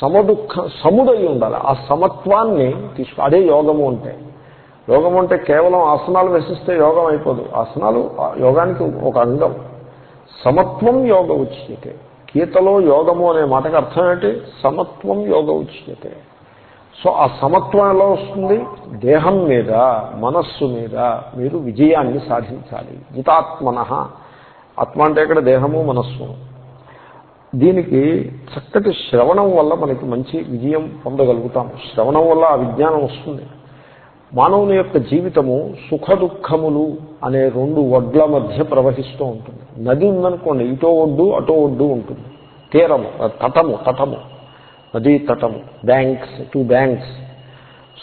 సమదుఃఖ సముదై ఉండాలి ఆ సమత్వాన్ని తీసుకు అదే యోగము అంటే. యోగం అంటే కేవలం ఆసనాలు వేసిస్తే యోగం అయిపోదు. ఆసనాలు ఆ యోగానికి ఒక అంగం. సమత్వం యోగ ఉచ్యతే. గీతలో యోగము అనే మాటకు అర్థం ఏంటి? సమత్వం యోగ ఉచ్యతే. సో ఆ సమత్వం ఎలా వస్తుంది? దేహం మీద మనస్సు మీద మీరు విజయాన్ని సాధించాలి. జితాత్మన. ఆత్మ అంటే ఇక్కడ దేహము మనస్సు దీనికి చక్కటి శ్రవణం వల్ల మనకి మంచి విజయం పొందగలుగుతాము శ్రవణం వల్ల ఆ విజ్ఞానం వస్తుంది. మానవుని యొక్క జీవితము సుఖ దుఃఖములు అనే రెండు ఒడ్ల మధ్య ప్రవహిస్తూ ఉంటుంది. నది ఉందనుకోండి ఇటో ఒడ్డు అటో ఒడ్డు ఉంటుంది. తీరము తటము తటము. నదీ తటము బ్యాంక్స్ టూ బ్యాంక్స్.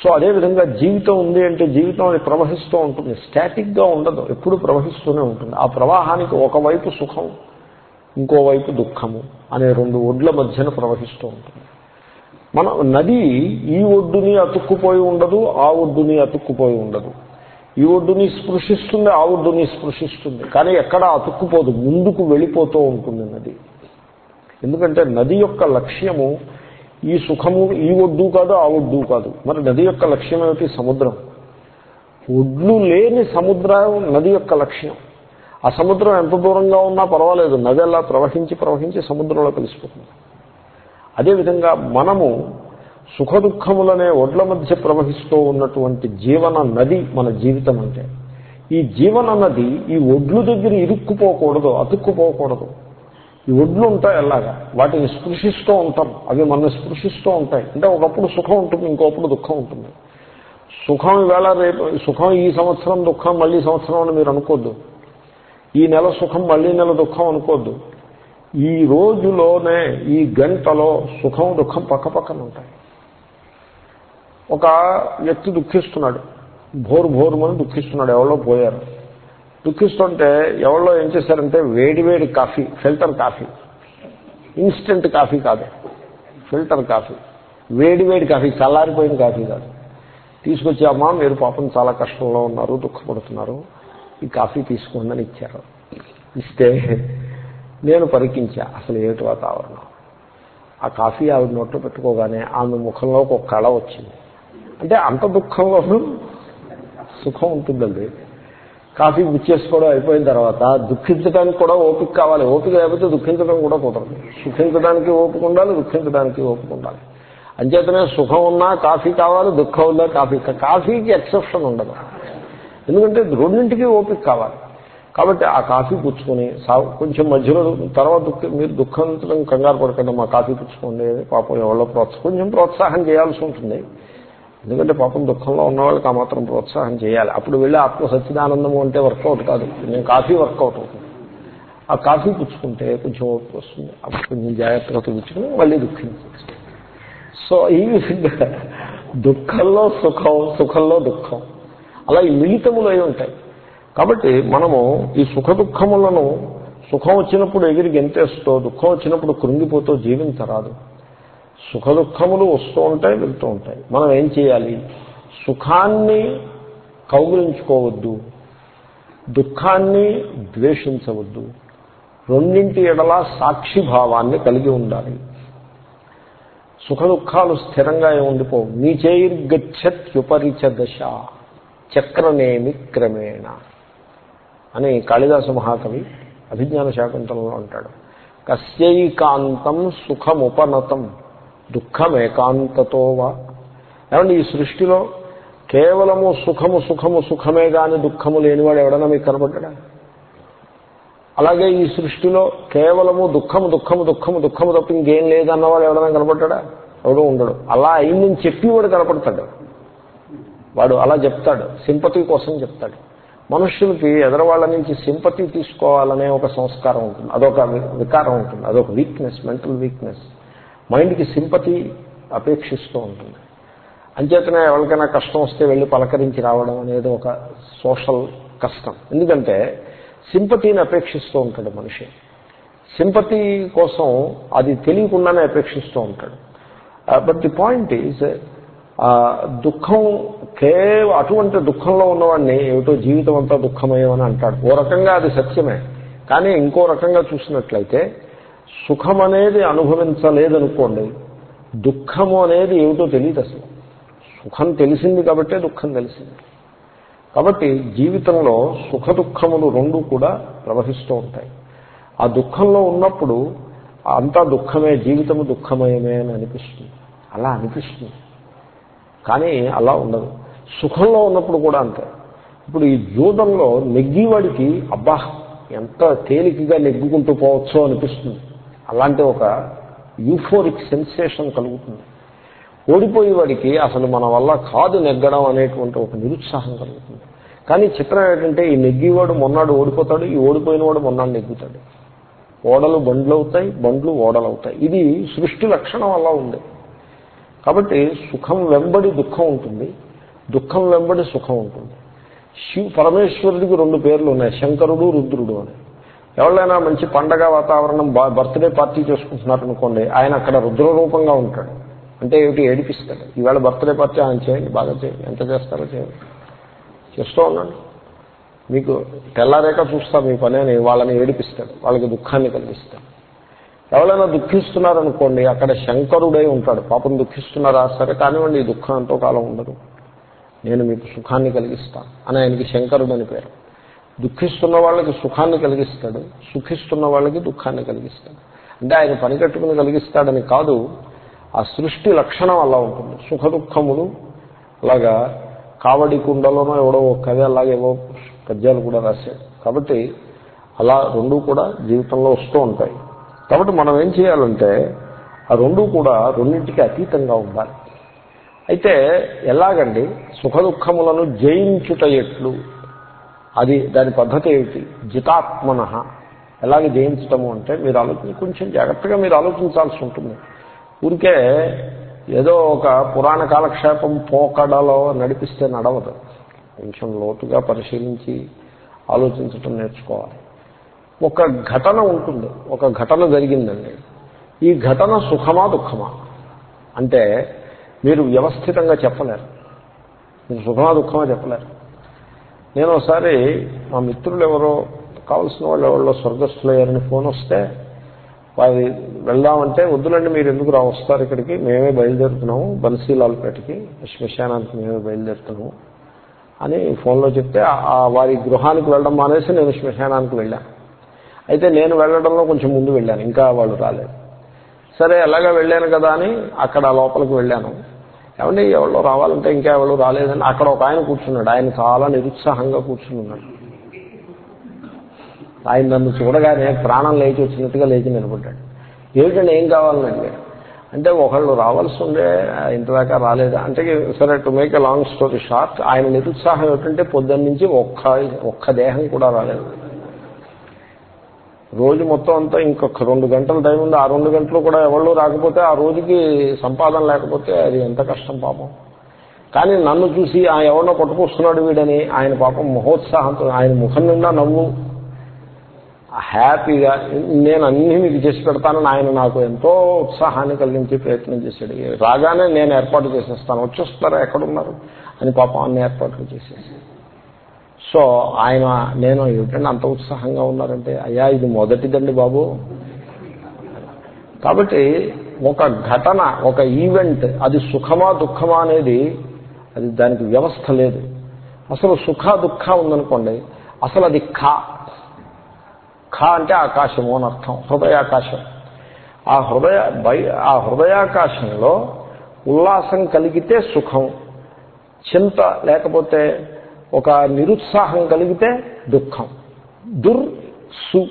సో అదేవిధంగా జీవితం ఉంది అంటే జీవితం అది ప్రవహిస్తూ ఉంటుంది. స్టాటిక్గా ఉండదు ఎప్పుడు ప్రవహిస్తూనే ఉంటుంది. ఆ ప్రవాహానికి ఒకవైపు సుఖం ఇంకోవైపు దుఃఖము అనే రెండు ఒడ్ల మధ్యన ప్రవహిస్తూ ఉంటుంది. మన నది ఈ ఒడ్డుని అతుక్కుపోయి ఉండదు ఆ ఒడ్డుని అతుక్కుపోయి ఉండదు. ఈ ఒడ్డుని స్పృశిస్తుంది ఆ ఒడ్డుని స్పృశిస్తుంది. కానీ ఎక్కడ అతుక్కుపోదు ముందుకు వెళ్ళిపోతూ ఉంటుంది నది. ఎందుకంటే నది యొక్క లక్ష్యము ఈ సుఖము ఈ ఒడ్డు కాదు ఆ ఒడ్డు కాదు. మరి నది యొక్క లక్ష్యం ఏమిటి? సముద్రం. ఒడ్లు లేని సముద్రం నది యొక్క లక్ష్యం. ఆ సముద్రం ఎంత దూరంగా ఉన్నా పర్వాలేదు. నది అలా ప్రవహించి ప్రవహించి సముద్రంలో కలిసిపోతుంది. అదేవిధంగా మనము సుఖ దుఃఖములనే ఒడ్ల మధ్య ప్రవహిస్తూ ఉన్నటువంటి జీవన నది మన జీవితం అంటే. ఈ జీవన నది ఈ ఒడ్లు దగ్గర ఇరుక్కుపోకూడదు అతుక్కుపోకూడదు. ఈ ఒడ్లు ఉంటాయి అలాగా. వాటిని స్పృశిస్తూ ఉంటాం. అవి మనం స్పృశిస్తూ ఉంటాయి. అంటే ఒకప్పుడు సుఖం ఉంటుంది ఇంకోప్పుడు దుఃఖం ఉంటుంది. సుఖం వేళ రేపు సుఖం ఈ సంవత్సరం దుఃఖం మళ్ళీ సంవత్సరం అని మీరు అనుకోద్దు. ఈ నెల సుఖం మళ్ళీ నెల దుఃఖం అనుకోద్దు. ఈ రోజులోనే ఈ గంటలో సుఖం దుఃఖం పక్క పక్కన ఉంటాయి ఒక వ్యక్తి దుఃఖిస్తున్నాడు. భోరు భోరుమని దుఃఖిస్తున్నాడు ఎవరో పోయారు. దుఃఖిస్తుంటే ఎవరో ఏం చేశారంటే వేడి వేడి coffee filter coffee. Instant coffee కాదు. Filter coffee. వేడి వేడి కాఫీ చల్లారిపోయిన కాఫీ కాదు. తీసుకొచ్చి అమ్మ మీరు పాపం చాలా కష్టంలో ఉన్నారు దుఃఖపడుతున్నారు. ఈ కాఫీ తీసుకోండి ఇచ్చారు. ఇస్తే నేను పరికించా. అసలు ఏమిటి వాతావరణం? ఆ కాఫీ ఆవిడ నోట్లో పెట్టుకోగానే ఆమె ముఖంలో ఒక కళ వచ్చింది. అంటే అంత దుఃఖంలోనూ సుఖం ఉంటుందండి. కాఫీ బుచ్చేసుకోవడం అయిపోయిన తర్వాత దుఃఖించడానికి కూడా ఓపిక కావాలి. ఓపిక లేకపోతే దుఃఖించడం కూడా కుదరదు. సుఖించడానికి ఓపిక ఉండాలి దుఃఖించడానికి ఓపిక ఉండాలి. అంచేతనే సుఖం ఉన్నా కాఫీ కావాలి దుఃఖం ఉన్నా కాఫీ. కాఫీకి ఎక్సెప్షన్ ఉండదు. ఎందుకంటే రెండింటికి ఓపిక కావాలి. కాబట్టి ఆ కాఫీ పుచ్చుకొని కొంచెం మధ్యలో తర్వాత మీరు దుఃఖించడం కంగారు పడకుండా మా కాఫీ పుచ్చుకోండి పాపం ఎవరో ప్రోత్సాహం కొంచెం ప్రోత్సాహం చేయాల్సి ఉంటుంది. ఎందుకంటే పాపం దుఃఖంలో ఉన్న వాళ్ళకి ఆ మాత్రం ప్రోత్సాహం చేయాలి. అప్పుడు వెళ్ళి ఆత్మ సచ్చిదానందము అంటే వర్కౌట్ కాదు. నేను కాఫీ వర్కౌట్ అవుతుంది. ఆ కాఫీ పుచ్చుకుంటే కొంచెం ఓపిక వస్తుంది. అప్పుడు కొంచెం జాగ్రత్తగా పుచ్చుకుని మళ్ళీ దుఃఖించవచ్చు. సో ఈ విధంగా దుఃఖంలో సుఖం సుఖంలో దుఃఖం. అలా ఈ మిళితములై ఉంటాయి. కాబట్టి మనము ఈ సుఖ దుఃఖములను సుఖం వచ్చినప్పుడు ఎగిరి గెంతేస్తూ దుఃఖం వచ్చినప్పుడు కృంగిపోతూ జీవించరాదు సుఖ దుఃఖములు వస్తూ ఉంటాయి వెళ్తూ ఉంటాయి. మనం ఏం చేయాలి? సుఖాన్ని కౌగులించుకోవద్దు. దుఃఖాన్ని ద్వేషించవద్దు. రెండింటి ఎడల సాక్షిభావాన్ని కలిగి ఉండాలి. సుఖ దుఃఖాలు స్థిరంగా ఉండిపోవు నీచైర్గచ్చత్యుపరిచ దశ. చక్రనేమి క్రమేణ అని కాళిదాస మహాకవి అభిజ్ఞాన శాకుంతలంలో అంటాడు. కస్యైకాంతం సుఖముపనతం దుఃఖమేకాంతతోవా ఏమంటే ఈ సృష్టిలో కేవలము సుఖము సుఖము సుఖమే గాని దుఃఖము లేనివాడు ఎవడన్నా మీకు కనబడ్డా అలాగే ఈ సృష్టిలో కేవలము దుఃఖము దుఃఖము దుఃఖము దుఃఖము తప్ప ఇంకేం లేదన్నవాడు ఎవడన్నా కనపడ్డా ఎవడో ఉండడు. అలా అయిందని చెప్పి వాడు కనపడతాడు. వాడు అలా చెప్తాడు. సింపతి కోసం చెప్తాడు. మనుషులకి ఎదరవాళ్ళ నుంచి సింపతి తీసుకోవాలనే ఒక సంస్కారం ఉంటుంది. అదొక వికారం ఉంటుంది. అదొక వీక్నెస్ మెంటల్ వీక్నెస్ మైండ్కి సింపతి అపేక్షిస్తూ ఉంటుంది. అంచేతనే ఎవరికైనా కష్టం వస్తే వెళ్ళి పలకరించి రావడం అనేది ఒక సోషల్ కష్టం. ఎందుకంటే సింపతిని అపేక్షిస్తూ ఉంటాడు మనిషి. సింపతి కోసం అది తెలియకుండానే అపేక్షిస్తూ ఉంటాడు. బట్ ది పాయింట్ ఈజ్ దుఃఖం కేవలం అటువంటి దుఃఖంలో ఉన్నవాడిని ఏమిటో జీవితం అంతా దుఃఖమయమని అంటాడు. ఓ రకంగా అది సత్యమే. కానీ ఇంకో రకంగా చూసినట్లయితే సుఖం అనేది అనుభవించలేదనుకోండి దుఃఖము అనేది ఏమిటో తెలియదు అసలు. సుఖం తెలిసింది కాబట్టే దుఃఖం తెలిసింది. కాబట్టి జీవితంలో సుఖ దుఃఖములు రెండు కూడా ప్రవహిస్తూ ఉంటాయి. ఆ దుఃఖంలో ఉన్నప్పుడు అంతా దుఃఖమే జీవితము దుఃఖమయమే అని అనిపిస్తుంది. అలా అనిపిస్తుంది. కానీ అలా ఉండదు. సుఖంలో ఉన్నప్పుడు కూడా అంతే. ఇప్పుడు ఈ జూదంలో నెగ్గివాడికి అబ్బా ఎంత తేలికగా నెగ్గుకుంటూ పోవచ్చో అనిపిస్తుంది. అలాంటి ఒక యూఫోరిక్ సెన్సేషన్ కలుగుతుంది. ఓడిపోయేవాడికి అసలు మన వల్ల కాదు నెగ్గడం అనేటువంటి ఒక నిరుత్సాహం కలుగుతుంది. కానీ చిత్రం ఏంటంటే ఈ నెగ్గివాడు మొన్నాడు ఓడిపోతాడు ఈ ఓడిపోయిన వాడు మొన్నాడు నెగ్గుతాడు. ఓడలు బండ్లు అవుతాయి బండ్లు ఓడలు అవుతాయి ఇది సృష్టి లక్షణం అలా ఉంది. కాబట్టి సుఖం వెంబడి దుఃఖం ఉంటుంది. దుఃఖం వెంబడి సుఖం ఉంటుంది. శివ పరమేశ్వరుడికి రెండు పేర్లు ఉన్నాయి. శంకరుడు రుద్రుడు అని. ఎవరైనా మంచి పండగ వాతావరణం బర్త్డే పార్టీ చేసుకుంటున్నారు అనుకోండి ఆయన అక్కడ రుద్ర రూపంగా ఉంటాడు. అంటే ఏమిటి? ఏడిపిస్తాడు. ఈవేళ బర్త్డే పార్టీ ఆయన చేయండి బాగా చేయండి. ఎంత చేస్తారో చేయండి. చేస్తూ ఉన్నాను మీకు తెల్లారేక చూస్తా మీ పని అని వాళ్ళని ఏడిపిస్తాడు. వాళ్ళకి దుఃఖాన్ని కలిగిస్తాడు. ఎవరైనా దుఃఖిస్తున్నారనుకోండి అక్కడ శంకరుడై ఉంటాడు. పాపం దుఃఖిస్తున్నారా? సరే కానివ్వండి ఈ దుఃఖం ఎంతో కాలం ఉండదు. నేను మీకు సుఖాన్ని కలిగిస్తాను అని ఆయనకి శంకరుడు అని పేరు. దుఃఖిస్తున్న వాళ్ళకి సుఖాన్ని కలిగిస్తాడు సుఖిస్తున్న వాళ్ళకి దుఃఖాన్ని కలిగిస్తాడు. అంటే ఆయన పని కట్టుకుని కలిగిస్తాడని కాదు ఆ సృష్టి లక్షణం అలా ఉంటుంది. సుఖ దుఃఖములు అలాగా కావడి కుండలోనో ఎవడో కథ అలాగేవో పద్యాలు కూడా రాశాడు. కాబట్టి అలా రెండు కూడా జీవితంలో వస్తూ ఉంటాయి. కాబట్టి మనం ఏం చేయాలంటే ఆ రెండు కూడా రెండింటికి అతీతంగా ఉండాలి. అయితే ఎలాగండి? సుఖ దుఃఖములను జయించుట ఎట్లు? అది దాని పద్ధతి ఏమిటి? జితాత్మన. ఎలాగ జయించటము అంటే మీరు ఆలోచించి కొంచెం జాగ్రత్తగా మీరు ఆలోచించాల్సి ఉంటుంది. ఊరికే ఏదో ఒక పురాణ కాలక్షేపం పోకడలో నడిపిస్తే నడవదు. కొంచెం లోతుగా పరిశీలించి ఆలోచించటం నేర్చుకోవాలి. ఒక ఘటన ఉంటుంది. ఒక ఘటన జరిగిందండి. ఈ ఘటన సుఖమా దుఃఖమా? అంటే మీరు వ్యవస్థితంగా చెప్పలేరు. మీరు సుఖమా దుఃఖమా చెప్పలేరు. నేను ఒకసారి మా మిత్రులు ఎవరో కావాల్సిన వాళ్ళు ఎవరో స్వర్గస్థులయ్యారని ఫోన్ వస్తే వారి వెళ్దామంటే వద్దులండి మీరు ఎందుకు రా వస్తారు ఇక్కడికి మేమే బయలుదేరుతున్నాము బన్సీలాల్పేటకి శ్మశానానికి మేమే బయలుదేరుతున్నాము అని ఫోన్లో చెప్తే వారి గృహానికి వెళ్ళడం మానేసి నేను శ్మశానానికి వెళ్ళాను అయితే నేను వెళ్ళడంలో కొంచెం ముందు వెళ్ళాను ఇంకా వాళ్ళు రాలేదు. సరే ఎలాగా వెళ్ళాను కదా అని అక్కడ లోపలికి వెళ్ళాను. ఏమంటే ఎవరో రావాలంటే ఇంకా ఎవరు రాలేదని అక్కడ ఒక ఆయన కూర్చున్నాడు. ఆయన చాలా నిరుత్సాహంగా కూర్చున్నాడు. ఆయన నన్ను చూడగానే ప్రాణం లేచి వచ్చినట్టుగా లేచి నిలబడ్డాడు. ఏమిటండి ఏం కావాలని అడిగాడు. అంటే ఒకళ్ళు రావాల్సి ఉండే ఇంతదాకా రాలేదు? అంటే సరే to make a long story short ఆయన నిరుత్సాహం ఏమిటంటే పొద్దున్న నుంచి ఒక్క ఒక్క దేహం కూడా రాలేదు. రోజు మొత్తం అంతా ఇంకొక రెండు గంటల టైం ఉంది. ఆ రెండు గంటలు కూడా ఎవరు రాకపోతే ఆ రోజుకి సంపాదన లేకపోతే అది ఎంత కష్టం పాపం. కానీ నన్ను చూసి ఆ ఎవరినో పట్టుకొస్తున్నాడు వీడని ఆయన పాపం మహోత్సాహంతో ఆయన ముఖం నిండా నవ్వు. హ్యాపీగా నేను అన్నీ మీకు చేసి పెడతానని ఆయన నాకు ఎంతో ఉత్సాహాన్ని కలిగించే ప్రయత్నం చేశాడు. రాగానే నేను ఏర్పాటు చేసేస్తాను. వచ్చేస్తారా? ఎక్కడున్నారు? అని పాపం అన్ని ఏర్పాట్లు చేసేసి. సో ఆయన నేను ఏమిటంటే అంత ఉత్సాహంగా ఉన్నారంటే అయ్యా ఇది మొదటిదండి బాబు. కాబట్టి ఒక ఘటన ఒక ఈవెంట్ అది సుఖమా దుఃఖమా అనేది అది దానికి వ్యవస్థ లేదు. అసలు సుఖ దుఃఖ ఉందనుకోండి అసలు అది ఖా. ఖ అంటే ఆకాశము అని అర్థం హృదయాకాశం. ఆ హృదయ ఆ హృదయాకాశంలో ఉల్లాసం కలిగితే సుఖం చింత లేకపోతే ఒక నిరుత్సాహం కలిగితే దుఃఖం. దుర్ సు.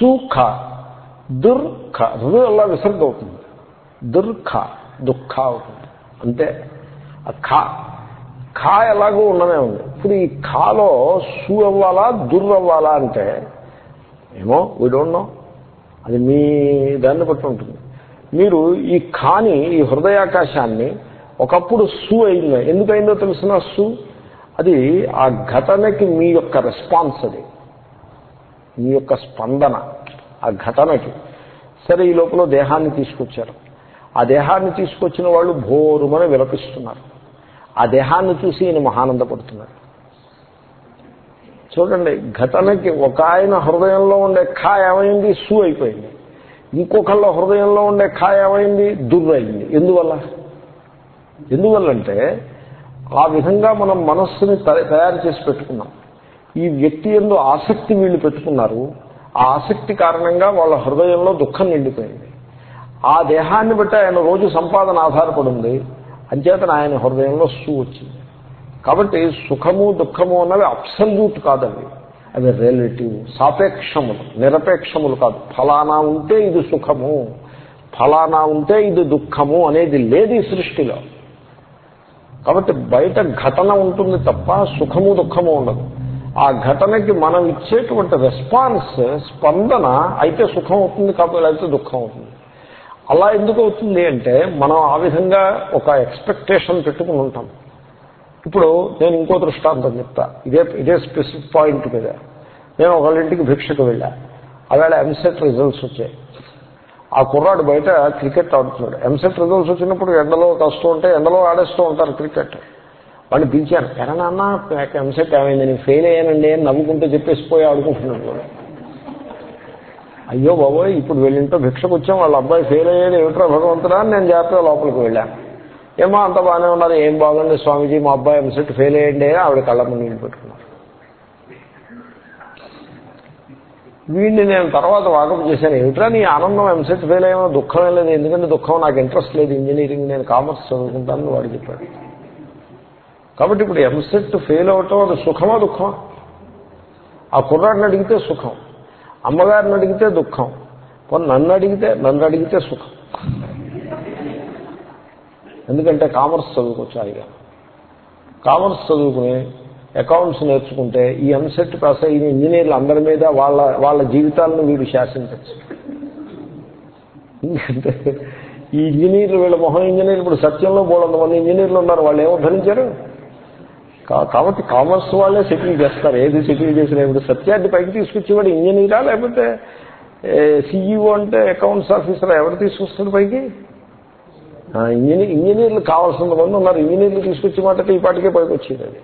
సుఖ. దుర్ఖ హృదయంలో విసర్గ అవుతుంది. దుర్ఖ దుఃఖ అవుతుంది. అంతే ఆ ఖా. ఖా ఎలాగో ఉండనే ఉంది. ఇప్పుడు ఈ ఖాలో సు అవ్వాలా దుర్ అవ్వాలా అంటే ఏమో వీ డోంట్ నో అది మీ దాన్ని బట్టి ఉంటుంది. మీరు ఈ ఖాని ఈ హృదయాకాశాన్ని ఒకప్పుడు సు అయింది. ఎందుకైందో తెలిసిన? సు. అది ఆ ఘటనకి మీ యొక్క రెస్పాన్స్ అది. మీ యొక్క స్పందన. ఆ ఘటనకి. సరే ఈ లోపల దేహాన్ని తీసుకొచ్చారు. ఆ దేహాన్ని తీసుకొచ్చిన వాళ్ళు భోరుమని విలపిస్తున్నారు. ఆ దేహాన్ని చూసి ఈయన మహానందపడుతున్నారు. చూడండి ఘటనకి ఒక ఆయన హృదయంలో ఉండే ఖా ఏమైంది? సు అయిపోయింది. ఇంకొకళ్ళ హృదయంలో ఉండే ఖా ఏమైంది? దుర్రైంది. ఎందువల్ల? ఎందువల్లంటే ఆ విధంగా మనం మనస్సుని త- తయారు చేసి పెట్టుకున్నాం. ఈ వ్యక్తి ఎందు ఆసక్తి వీళ్ళు పెట్టుకున్నారు. ఆ ఆసక్తి కారణంగా వాళ్ళ హృదయంలో దుఃఖం నిండిపోయింది. ఆ దేహాన్ని బట్టి ఆయన రోజు సంపాదన ఆధారపడింది. అంచేతన ఆయన హృదయంలో సూ వచ్చింది. కాబట్టి సుఖము దుఃఖము అన్నవి అబ్సల్యూట్ కాదవి. అవి రిలేటివ్ సాపేక్షములు నిరపేక్షములు కాదు. ఫలానా ఉంటే ఇది సుఖము ఫలానా ఉంటే ఇది దుఃఖము అనేది లేదు ఈ సృష్టిలో. కాబట్టి బయట ఘటన ఉంటుంది తప్ప సుఖము దుఃఖము ఉండదు. ఆ ఘటనకి మనం ఇచ్చేటువంటి రెస్పాన్స్ స్పందన అయితే సుఖం అవుతుంది కాకపోతే అయితే దుఃఖం అవుతుంది. అలా ఎందుకు అవుతుంది అంటే మనం ఆ విధంగా ఒక ఎక్స్పెక్టేషన్ పెట్టుకుని ఉంటాం. ఇప్పుడు నేను ఇంకో దృష్టాంతం చెప్తా. ఇదే ఇదే స్పెసిఫిక్ పాయింట్ మీద. నేను ఒకళ్ళింటికి భిక్షకు వెళ్ళా. ఆవేళ ఎంసెట్ రిజల్ట్స్ వచ్చాయి. ఆ కుర్రాడు బయట క్రికెట్ ఆడుతున్నాడు. ఎంసెట్ రిజల్ట్స్ వచ్చినప్పుడు ఎండలో కస్తూ ఉంటే ఎండలో ఆడేస్తూ ఉంటారు క్రికెట్. వాడిని పిలిచాను ఎరా నాన్న ఎంసెట్ ఏమైంది? నేను ఫెయిల్ అయ్యానండి అని నవ్వుకుంటూ చెప్పేసి పోయి ఆడుకుంటున్నాడు వాడు. అయ్యో బాబోయ్ ఇప్పుడు వెళ్ళింటో భిక్షకు వచ్చాం. వాళ్ళ అబ్బాయి ఫెయిల్ అయ్యాడు ఏమిట్రా భగవంతుడా? అని నేను జాగ్రత్తగా లోపలికి వెళ్ళాను. ఏమో అంత బాగానే ఉన్నారు. ఏం బాగుంది? స్వామీజీ మా అబ్బాయి ఎంసెట్ ఫెయిల్ అయ్యండి ఆవిడ కళ్ళ ముందు నీళ్ళు పెట్టుకున్నారు వీడిని నేను తర్వాత వాకప్ చేశాను. ఏమిట్రా నీ ఆనందం? ఎంసెట్ ఫెయిల్ అయ్యామో? దుఃఖం లేదు. ఎందుకంటే దుఃఖం నాకు ఇంట్రెస్ట్ లేదు. ఇంజనీరింగ్ నేను కామర్స్ చదువుకుంటానని వాడు చెప్పాడు. కాబట్టి ఇప్పుడు ఎంసెట్ ఫెయిల్ అవటం అది సుఖమా దుఃఖమా? ఆ కుర్రాడిని అడిగితే సుఖం. అమ్మగారిని అడిగితే దుఃఖం. పోనీ నన్ను అడిగితే నన్ను అడిగితే సుఖం. ఎందుకంటే కామర్స్ చదువుకోవచ్చు హాయిగా కామర్స్ చదువుకుని అకౌంట్స్ నేర్చుకుంటే ఈ ఎంసెట్ పాస్ అయిన ఇంజనీర్లు అందరి మీద వాళ్ళ వాళ్ళ జీవితాలను వీడు శాసించచ్చు ఎందుకంటే ఈ ఇంజనీర్లు వీళ్ళ మొహం ఇంజనీర్లు ఇప్పుడు సత్యంలో బోలంత మంది ఇంజనీర్లు ఉన్నారు వాళ్ళు ఏమో కా- కాబట్టి కామర్స్ వాళ్ళే సెటిల్ చేస్తారు. ఏది సెటిల్ చేసినా ఇప్పుడు సత్యాన్ని పైకి తీసుకొచ్చేవాడు ఇంజనీరా? లేకపోతే సిఇఓ అంటే అకౌంట్స్ ఆఫీసర్ ఎవరు తీసుకొస్తాడు పైకి? ఇంజనీర్ ఇంజనీర్లు కావాల్సిన మంది ఉన్నారు. ఇంజనీర్లు తీసుకొచ్చి మాట ఈ పాటికే పైకి వచ్చేది అది.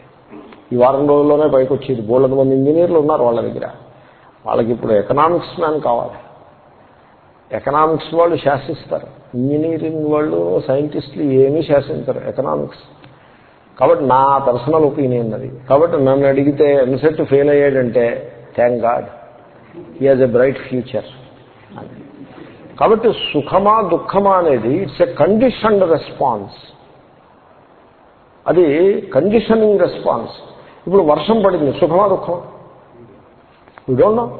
ఈ వారం రోజుల్లోనే పైకి వచ్చేది. బోళ్ళంత మంది ఇంజనీర్లు ఉన్నారు వాళ్ళ దగ్గర. వాళ్ళకి ఇప్పుడు ఎకనామిక్స్ మ్యాన్ కావాలి. ఎకనామిక్స్ వాళ్ళు శాసిస్తారు. ఇంజనీరింగ్ వాళ్ళు సైంటిస్టులు ఏమీ శాసించరు ఎకనామిక్స్ కాబట్టి నా పర్సనల్ ఒపీనియన్ అది. కాబట్టి నన్ను అడిగితే EAMCET fail అయ్యాడంటే thank god he has a bright future కాబట్టి సుఖమా దుఃఖమా అనేది ఇట్స్ ఎ కండిషన్డ్ రెస్పాన్స్ అది కండిషనింగ్ రెస్పాన్స్ ఇప్పుడు వర్షం పడింది సుఖమా దుఃఖమా? డోంట్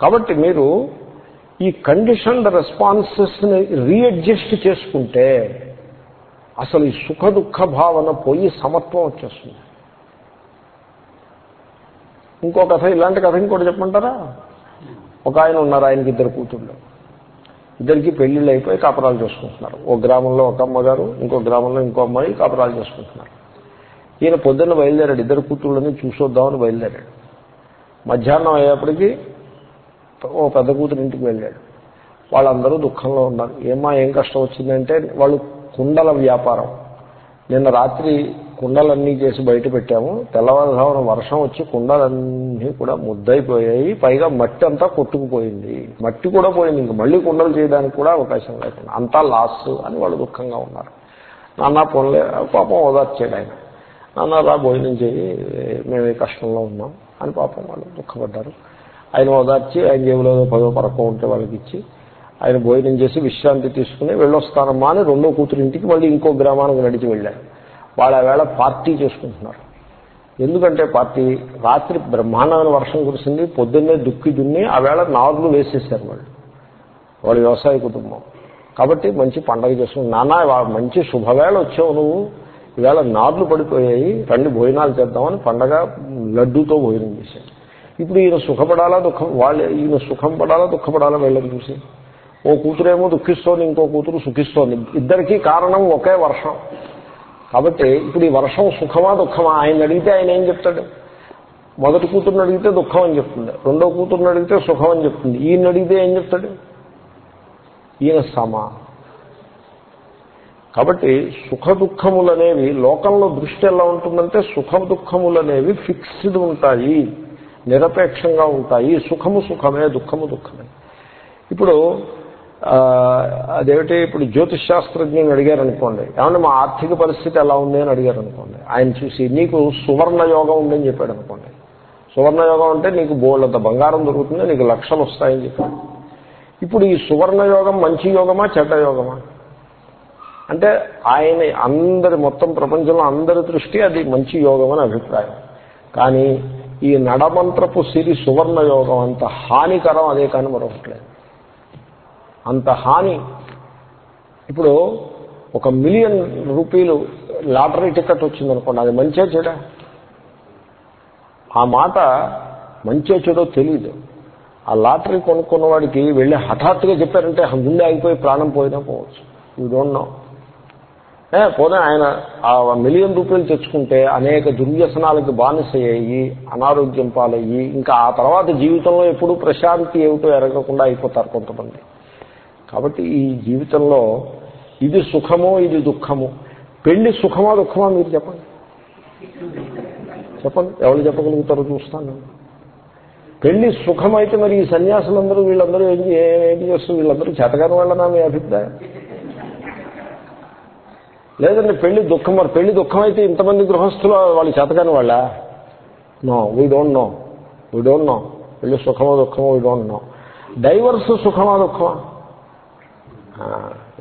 కాబట్టి మీరు ఈ కండిషన్డ్ రెస్పాన్సెస్ని రీఅడ్జస్ట్ చేసుకుంటే అసలు ఈ సుఖ దుఃఖ భావన పోయి సమత్వం వచ్చేస్తుంది. ఇంకో కథ ఇలాంటి కథ ఇంకోటి చెప్పమంటారా? ఒక ఆయన ఉన్నారు ఆయనకి ఇద్దరు కూతుళ్ళు. ఇద్దరికి పెళ్ళిళ్ళు అయిపోయి కాపురాలు చేసుకుంటున్నారు. ఓ గ్రామంలో ఒక అమ్మగారు ఇంకో గ్రామంలో ఇంకో అమ్మాయి కాపురాలు చేసుకుంటున్నారు. ఈయన పొద్దున్న బయలుదేరాడు. ఇద్దరు కూతుళ్ళని చూసొద్దామని బయలుదేరాడు. మధ్యాహ్నం అయ్యేప్పటికీ ఓ పెద్ద కూతురు ఇంటికి వెళ్ళాడు. వాళ్ళందరూ దుఃఖంలో ఉన్నారు. ఏమా ఏం కష్టం వచ్చిందంటే వాళ్ళు కుండల వ్యాపారం. నిన్న రాత్రి కుండలన్నీ చేసి బయట పెట్టాము. తెల్లవారుజామున వర్షం వచ్చి కుండలన్నీ కూడా ముద్దయిపోయాయి. పైగా మట్టి అంతా కొట్టుకుపోయింది. మట్టి కూడా పోయింది. ఇంక మళ్ళీ కుండలు చేయడానికి కూడా అవకాశం లేకుండా అంతా లాస్ అని వాళ్ళు దుఃఖంగా ఉన్నారు. నాన్న పొనలే. పాపం ఓదార్చాడు ఆయన. నాన్న అలా భోజనం చేయి మేము ఈ కష్టంలో ఉన్నాం అని పాపం వాళ్ళు దుఃఖపడ్డారు. ఆయన ఓదార్చి ఆయన జేబులో పదో పరకో ఉంటే వాళ్ళకి ఇచ్చి ఆయన భోజనం చేసి విశ్రాంతి తీసుకుని వెళ్ళొస్తానమ్మా అని రెండో కూతురు ఇంటికి మళ్ళీ ఇంకో గ్రామానికి నడిచి వెళ్ళారు. వాళ్ళ వేళ పార్టీ చేసుకుంటున్నారు. ఎందుకంటే పార్టీ రాత్రి బ్రహ్మాండమైన వర్షం కురిసింది పొద్దున్నే దుక్కి దున్ని ఆ వేళ నార్లు వేసేసారు వాళ్ళు. వాళ్ళ వ్యవసాయ కుటుంబం. కాబట్టి మంచి పండగ చేసుకుని నాన్న మంచి శుభవేళ వచ్చావు నువ్వు. ఇవాళ నార్లు పడిపోయాయి రండి భోజనాలు చేద్దామని పండగ లడ్డూతో భోజనం చేశారు. ఇప్పుడు ఈయన సుఖపడాలా దుఃఖం? వాళ్ళు ఈయన సుఖం పడాలా దుఃఖపడాలా వీళ్ళని చూసి? ఓ కూతురేమో దుఃఖిస్తోంది ఇంకో కూతురు సుఖిస్తోంది. ఇద్దరికీ కారణం ఒకే వర్షం. కాబట్టి ఇప్పుడు ఈ వర్షం సుఖమా దుఃఖమా? ఆయన అడిగితే ఆయన ఏం చెప్తాడు? మొదటి కూతురుని అడిగితే దుఃఖం అని చెప్తుంది రెండో కూతురుని అడిగితే సుఖం అని చెప్తుంది ఈయన అడిగితే ఏం చెప్తాడు? ఈయన సమా. కాబట్టి సుఖ దుఃఖములనేవి లోకంలో దృష్టి ఎలా ఉంటుందంటే సుఖ దుఃఖములనేవి ఫిక్స్డ్ ఉంటాయి నిరపేక్షంగా ఉంటాయి. సుఖము సుఖమే దుఃఖము దుఃఖమే. ఇప్పుడు అదేమిటి? ఇప్పుడు జ్యోతిష్ శాస్త్రజ్ఞని అడిగారు అనుకోండి ఏమంటే మా ఆర్థిక పరిస్థితి ఎలా ఉంది అని అడిగారు అనుకోండి ఆయన చూసి నీకు సువర్ణ యోగం ఉందని చెప్పాడు అనుకోండి సువర్ణ యోగం అంటే నీకు బోళ్ళంత బంగారం దొరుకుతుంది నీకు లక్షలు వస్తాయని చెప్పాడు. ఇప్పుడు ఈ సువర్ణ యోగం మంచి యోగమా చెడ్డ యోగమా? అంటే ఆయన అందరి మొత్తం ప్రపంచంలో అందరి దృష్టి అది మంచి యోగం అని అభిప్రాయం. కానీ ఈ నడమంత్రపు సిరి సువర్ణ యోగం అంత హానికరం అదే కానీ మరొకట్లేదు అంత హాని. ఇప్పుడు ఒక మిలియన్ రూపీలు లాటరీ టికెట్ వచ్చిందనుకోండి అది మంచే చెడా? ఆ మాట మంచే చెడో తెలియదు ఆ లాటరీ కొనుక్కున్న వాడికి వెళ్ళి హఠాత్తుగా చెప్పారంటే ముందే ఆగిపోయి ప్రాణం పోయినా పోవచ్చు. యూ డోంట్ నో పోనీ ఆయన ఆ మిలియన్ రూపాయలు తెచ్చుకుంటే అనేక దుర్వ్యసనాలకు బానిసయ్యి అనారోగ్యం పాలయ్యి ఇంకా ఆ తర్వాత జీవితంలో ఎప్పుడూ ప్రశాంతి ఏమిటో ఎరగకుండా అయిపోతారు కొంతమంది. కాబట్టి ఈ జీవితంలో ఇది సుఖమో ఇది దుఃఖము. పెళ్ళి సుఖమా దుఃఖమా మీరు చెప్పండి. చెప్పండి. ఎవరు చెప్పగలుగుతారో చూస్తాను పెళ్ళి సుఖమైతే మరి ఈ సన్యాసులందరూ వీళ్ళందరూ ఏం ఏం చేస్తూ వీళ్ళందరూ చేతగాని వాళ్ళనా మీ అభిప్రాయం? లేదండి పెళ్ళి దుఃఖం మరి పెళ్ళి దుఃఖం అయితే ఇంతమంది గృహస్థులు వాళ్ళు చేతకాని వాళ్ళ? No we don't know we don't know పెళ్ళి సుఖమో దుఃఖమో వీ డోంట్ నో డైవర్స్ సుఖమా దుఃఖమా?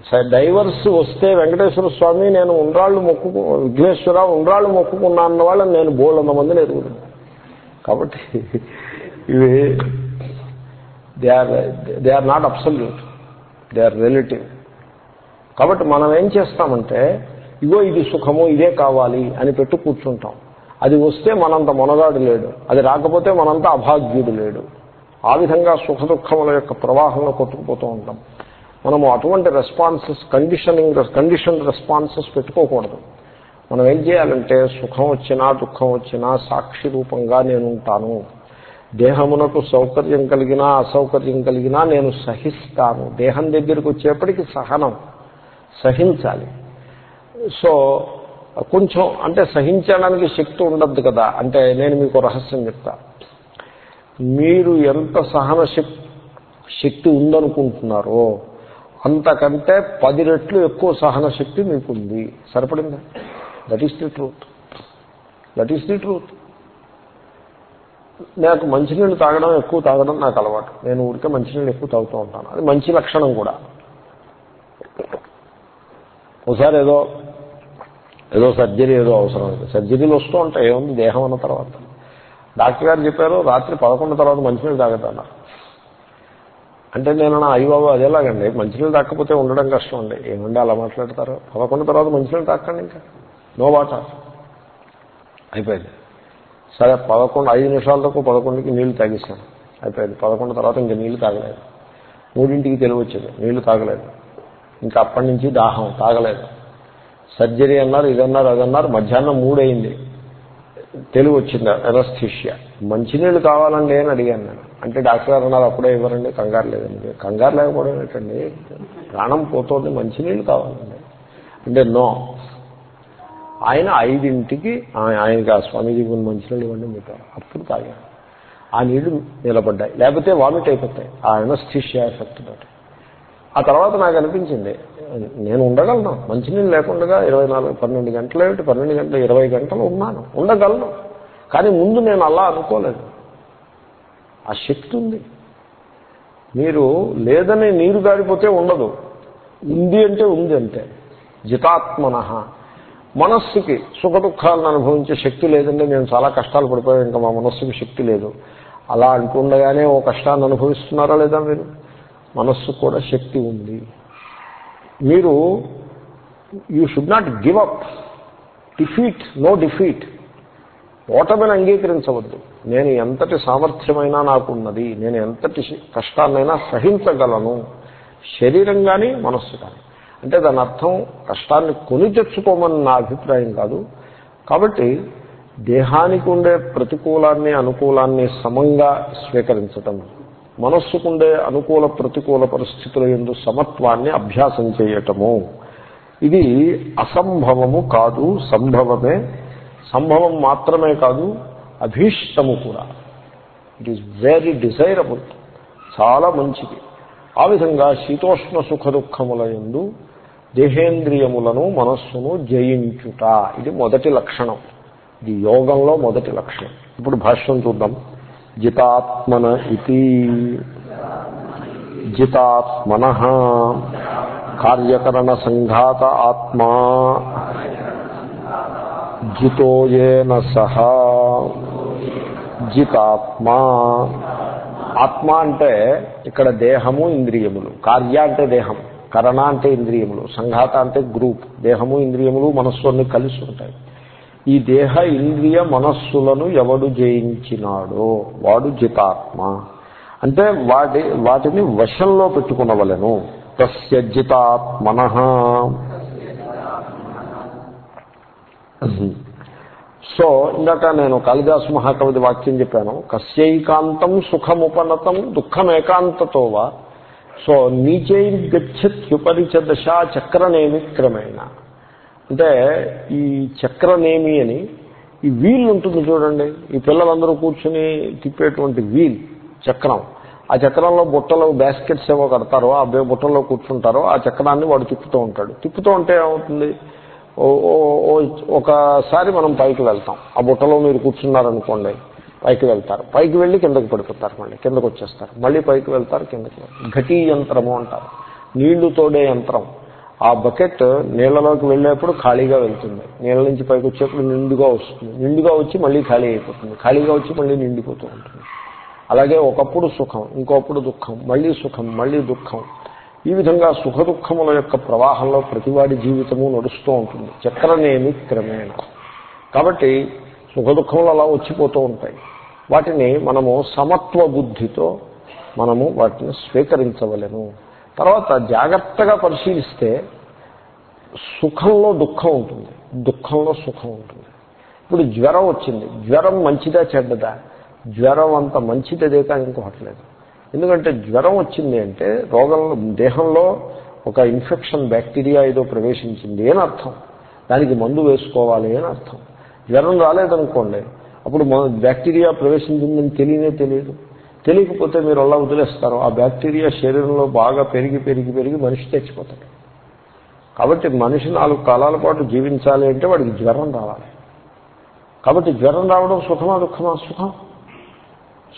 సరే డైవర్స్ వస్తే వెంకటేశ్వర స్వామి నేను ఉండ్రాళ్ళు మొక్కుకు విఘ్నేశ్వర ఉండ్రాళ్ళు మొక్కుకున్నా అన్న వాళ్ళని నేను బోళ్ళంత మందిని ఎదుగుతాను కాబట్టి ఇవి they are they are not absolute they are relative కాబట్టి మనం ఏం చేస్తామంటే ఇగో ఇది సుఖము ఇదే కావాలి అని పెట్టు కూర్చుంటాం. అది వస్తే మనంత మొనగాడు లేడు. అది రాకపోతే మనంత అభాగ్యుడు లేడు. ఆ విధంగా సుఖ దుఃఖముల యొక్క ప్రవాహంలో కొట్టుకుపోతూ ఉంటాం. మనము అటువంటి రెస్పాన్సెస్ కండిషనింగ్ కండిషన్ రెస్పాన్సెస్ పెట్టుకోకూడదు. మనం ఏం చేయాలంటే సుఖం వచ్చినా దుఃఖం వచ్చినా సాక్షి రూపంగా నేను ఉంటాను దేహమునకు సౌకర్యం కలిగినా అసౌకర్యం కలిగినా నేను సహిస్తాను. దేహం దగ్గరికి వచ్చేప్పటికి సహనం. సహించాలి. సో కొంచెం అంటే సహించడానికి శక్తి ఉండద్దు కదా. అంటే నేను మీకు రహస్యం చెప్తా. మీరు ఎంత సహన శక్తి ఉందనుకుంటున్నారో అంతకంటే పది రెట్లు ఎక్కువ సహన శక్తి మీకుంది. సరిపడిందా? That is the truth that is the truth నాకు మంచినీళ్ళు తాగడం ఎక్కువ తాగడం నాకు అలవాటు. నేను ఊరికే మంచినీళ్ళు ఎక్కువ తాగుతూ ఉంటాను. అది మంచి లక్షణం కూడా. ఒకసారి ఏదో ఏదో సర్జరీ ఏదో అవసరం. లేదు సర్జరీలు వస్తూ ఉంటాయి ఏముంది? దేహం అన్న తర్వాత. డాక్టర్ గారు చెప్పారు రాత్రి పదకొండు తర్వాత మంచినీళ్ళు తాగుతున్నారు అంటే నేను నా అయ్యబాబు అదేలాగండి మంచినీళ్ళు తాకపోతే ఉండడం కష్టం అండి. ఏమండి అలా మాట్లాడతారు? పదకొండు తర్వాత మంచినీళ్ళు తాకండి ఇంకా. నో వాటర్ అయిపోయింది. సరే పదకొండు ఐదు నిమిషాలతో పదకొండుకి నీళ్ళు తాగిస్తాను అయిపోయింది. పదకొండు తర్వాత ఇంకా నీళ్ళు తాగలేదు. మూడింటికి తెలివి వచ్చింది నీళ్ళు తాగలేదు. ఇంకా అప్పటి నుంచి దాహం తాగలేదు. సర్జరీ అన్నారు ఇదన్నారు అదన్నారు మధ్యాహ్నం మూడయింది. తెలివి వచ్చింది ఎనస్థిషియా మంచినీళ్ళు కావాలండి అని అడిగాను నేను. అంటే డాక్టర్ గారు అన్నారు అప్పుడే ఇవ్వరండి కంగారు లేదండి. కంగారు లేకపోవడం ఏంటండి? ప్రాణం పోతుంది మంచినీళ్ళు కావాలండి. అంటే నో. ఆయన ఐదింటికి ఆయనకి ఆ స్వామీజీ కొన్ని మంచినీళ్ళు ఇవ్వండి మీతో అప్పుడు తాగాను. ఆ నీళ్ళు నిలబడ్డాయి. లేకపోతే వామిట్ అయిపోతాయి. ఆ ఎనస్థిషియా ఎఫెక్ట్ తోటి. ఆ తర్వాత నాకు అనిపించింది నేను ఉండగలను. మంచినీళ్ళు లేకుండా ఇరవై నాలుగు పన్నెండు గంటలు ఏమిటి? పన్నెండు గంటలు ఇరవై గంటలు ఉన్నాను. ఉండగలను. కానీ ముందు నేను అలా అనుకోలేదు. ఆ శక్తి ఉంది. మీరు లేదని నీరు గారిపోతే ఉండదు. ఉంది అంటే ఉంది అంతే జితాత్మన. మనస్సుకి సుఖ దుఃఖాలను అనుభవించే శక్తి లేదంటే నేను చాలా కష్టాలు పడిపోయాను. ఇంకా మా మనస్సుకి శక్తి లేదు. అలా అనుకుండగానే ఓ కష్టాన్ని అనుభవిస్తున్నారా లేదా మీరు? మనస్సు కూడా శక్తి ఉంది. మీరు you should not give up defeat no defeat ఓటమిని అంగీకరించవద్దు. నేను ఎంతటి సామర్థ్యమైనా నాకున్నది నేను ఎంతటి కష్టాన్నైనా సహించగలను. శరీరం కానీ మనస్సు కానీ అంటే దాని అర్థం కష్టాన్ని కొని తెచ్చుకోమని నా అభిప్రాయం కాదు. కాబట్టి దేహానికి ఉండే ప్రతికూలాన్ని అనుకూలాన్ని సమంగా స్వీకరించటం. మనస్సుకుండే అనుకూల ప్రతికూల పరిస్థితుల ఎందు సమత్వాన్ని అభ్యాసం చేయటము. ఇది అసంభవము కాదు సంభవమే. సంభవం మాత్రమే కాదు అభీష్టము కూడా. ఇట్ ఈస్ వెరీ డిజైరబుల్ చాలా మంచిది. ఆ విధంగా శీతోష్ణ సుఖ దుఃఖముల ఎందు దేహేంద్రియములను మనస్సును జయించుట. ఇది మొదటి లక్షణం. ఇది యోగంలో మొదటి లక్షణం. ఇప్పుడు భాష్యం చూద్దాం. జితాత్మన ఇది జితాత్మన. కార్యకరణ సంఘాత ఆత్మా. జితోయేన సహ. జితాత్మా. ఆత్మ అంటే ఇక్కడ దేహము ఇంద్రియములు. కార్య అంటే దేహం. కరణ అంటే ఇంద్రియములు. సంఘాత అంటే గ్రూప్. దేహము ఇంద్రియములు మనస్సు అన్ని కలిసి ఉంటాయి. ఈ దేహ ఇంద్రియ మనస్సులను ఎవడు జయించినాడో వాడు జితాత్మ. అంటే వాటి వాటిని వశంలో పెట్టుకునవలను. తస్య జితాత్మన. సో ఇందాక నేను కాళిదాసు మహాకవిది వాక్యం చెప్పాను. కస్యైకాంతం సుఖముపనతం దుఃఖమేకాంతతోవా. సో నీచైర్గచ్చత్యుపరిచ దశా చక్రనేమి క్రమేణ. అంటే ఈ చక్రనేమి అని ఈ వీల్ ఉంటుంది చూడండి. ఈ పిల్లలందరూ కూర్చుని తిప్పేటువంటి వీల్ చక్రం. ఆ చక్రంలో బుట్టలో బాస్కెట్స్ ఏవో కడతారో ఆ బుట్టలో కూర్చుంటారో ఆ చక్రాన్ని వాడు తిప్పుతూ ఉంటాడు. తిప్పుతూ ఉంటే ఏమవుతుంది? ఒకసారి మనం పైకి వెళ్తాం. ఆ బుట్టలో మీరు కూర్చున్నారనుకోండి పైకి వెళ్తారు. పైకి వెళ్ళి కిందకి పడిపోతారు మళ్ళీ కిందకు వచ్చేస్తారు మళ్ళీ పైకి వెళ్తారు కిందకి ఘటీ యంత్రము అంటారు. నీళ్ళు తోడే యంత్రం. ఆ బకెట్ నీళ్ళలోకి వెళ్ళేప్పుడు ఖాళీగా వెళ్తుంది. నీళ్ళ నుంచి పైకి వచ్చేప్పుడు నిండుగా వస్తుంది. నిండుగా వచ్చి మళ్ళీ ఖాళీ అయిపోతుంది. ఖాళీగా వచ్చి మళ్ళీ నిండిపోతూ ఉంటుంది. అలాగే ఒకప్పుడు సుఖం ఇంకోప్పుడు దుఃఖం మళ్ళీ సుఖం మళ్ళీ దుఃఖం. ఈ విధంగా సుఖ దుఃఖముల యొక్క ప్రవాహంలో ప్రతివాడి జీవితము నడుస్తూ ఉంటుంది. చక్రనేమి క్రమేణ. కాబట్టి సుఖ దుఃఖములు అలా వచ్చిపోతూ ఉంటాయి. వాటిని మనము సమత్వ బుద్ధితో మనము వాటిని స్వీకరించవలను. తర్వాత జాగ్రత్తగా పరిశీలిస్తే సుఖంలో దుఃఖం ఉంటుంది. దుఃఖంలో సుఖం ఉంటుంది. ఇప్పుడు జ్వరం వచ్చింది. జ్వరం మంచిదా చెడ్డదా? జ్వరం అంత మంచిదే కానీ లేదు. ఎందుకంటే జ్వరం వచ్చింది అంటే రోగం దేహంలో ఒక ఇన్ఫెక్షన్ బ్యాక్టీరియా ఏదో ప్రవేశించింది అని అర్థం. దానికి మందు వేసుకోవాలి అని అర్థం. జ్వరం రాలేదనుకోండి అప్పుడు బ్యాక్టీరియా ప్రవేశించిందని తెలియనే తెలియదు. తెలియకపోతే మీరు అలా వదిలేస్తారు. ఆ బ్యాక్టీరియా శరీరంలో బాగా పెరిగి పెరిగి పెరిగి మనిషి తెచ్చిపోతాడు. కాబట్టి మనిషి నాలుగు కాలాల పాటు జీవించాలి అంటే వాడికి జ్వరం రావాలి. కాబట్టి జ్వరం రావడం సుఖమా దుఃఖమా? సుఖం.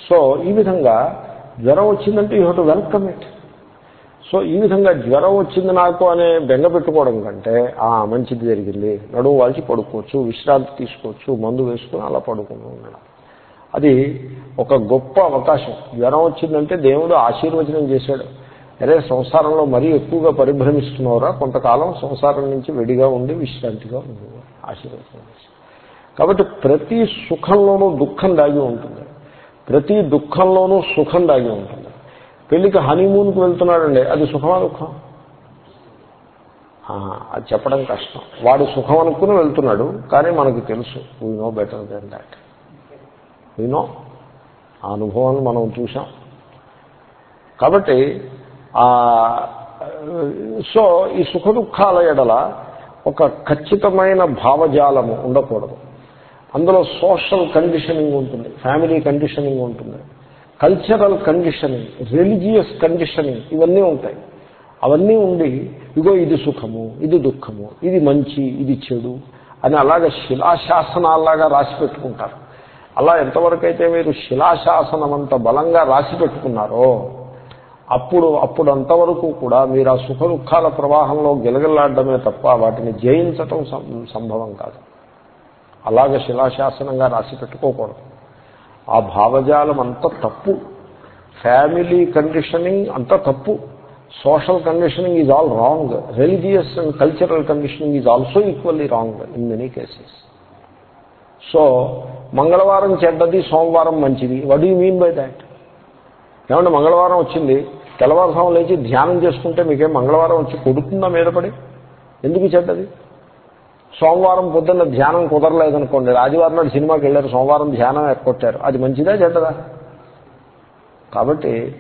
సో ఈ విధంగా జ్వరం వచ్చిందంటే you have to welcome it. So ఈ విధంగా జ్వరం వచ్చింది నాకు అనే బెంగ పెట్టుకోవడం కంటే ఆ మంచిది జరిగింది. నడువు వాల్చి పడుకోవచ్చు విశ్రాంతి తీసుకోవచ్చు మందు వేసుకుని అలా పడుకుని ఉండడం. అది ఒక గొప్ప అవకాశం. జ్వరం వచ్చిందంటే దేవుడు ఆశీర్వచనం చేశాడు. అరే సంసారంలో మరీ ఎక్కువగా పరిభ్రమిస్తున్నావురా. కొంతకాలం సంసారం నుంచి వెడిగా ఉండి విశ్రాంతిగా ఉంది ఆశీర్వచనం చేశాడు. కాబట్టి ప్రతి సుఖంలోనూ దుఃఖం దాగి ఉంటుంది. ప్రతి దుఃఖంలోనూ సుఖం దాగి ఉంటుంది. పెళ్ళికి హనీమూన్కి వెళ్తున్నాడండి. అది సుఖమా దుఃఖం అది చెప్పడం కష్టం. వాడు సుఖం అనుకుని వెళ్తున్నాడు కానీ మనకు తెలుసు we know better than that we ఆ అనుభవాన్ని మనం చూసాం కాబట్టి సో ఈ సుఖ దుఃఖాల ఎడల ఒక ఖచ్చితమైన భావజాలము ఉండకూడదు. అందులో సోషల్ కండిషనింగ్ ఉంటుంది ఫ్యామిలీ కండిషనింగ్ ఉంటుంది కల్చరల్ కండిషనింగ్ రిలీజియస్ కండిషనింగ్ ఇవన్నీ ఉంటాయి. అవన్నీ ఉండి ఇగో ఇది సుఖము ఇది దుఃఖము ఇది మంచి ఇది చెడు అని అలాగ శిలాశాసనాల్లాగా రాసి పెట్టుకుంటారు. అలా ఎంతవరకైతే మీరు శిలాశాసనం అంత బలంగా రాసి పెట్టుకున్నారో అప్పుడు అప్పుడు అంతవరకు కూడా మీరు ఆ సుఖ దుఃఖాల ప్రవాహంలో గిలగిల్లాడమే తప్ప వాటిని జయించటం సంభవం కాదు. అలాగ శిలాశాసనంగా రాసి పెట్టుకోకూడదు. ఆ భావజాలం అంత తప్పు. ఫ్యామిలీ కండిషనింగ్ అంత తప్పు. Social conditioning is all wrong. Religious and cultural conditioning is also equally wrong in many cases. So మంగళవారం చెడ్డది సోమవారం మంచిది. What you mean by that ఏమంటే మంగళవారం వచ్చింది. తెల్లవారుసం లేచి ధ్యానం చేసుకుంటే మీకేం మంగళవారం వచ్చి కొడుతుందా మీద పడి? ఎందుకు చెడ్డది? సోమవారం పొద్దున్న ధ్యానం కుదరలేదనుకోండి. ఆదివారం నాడు సినిమాకి వెళ్ళారు సోమవారం ధ్యానం ఎక్కొట్టారు. అది మంచిదా చెడ్డదా? కాబట్టి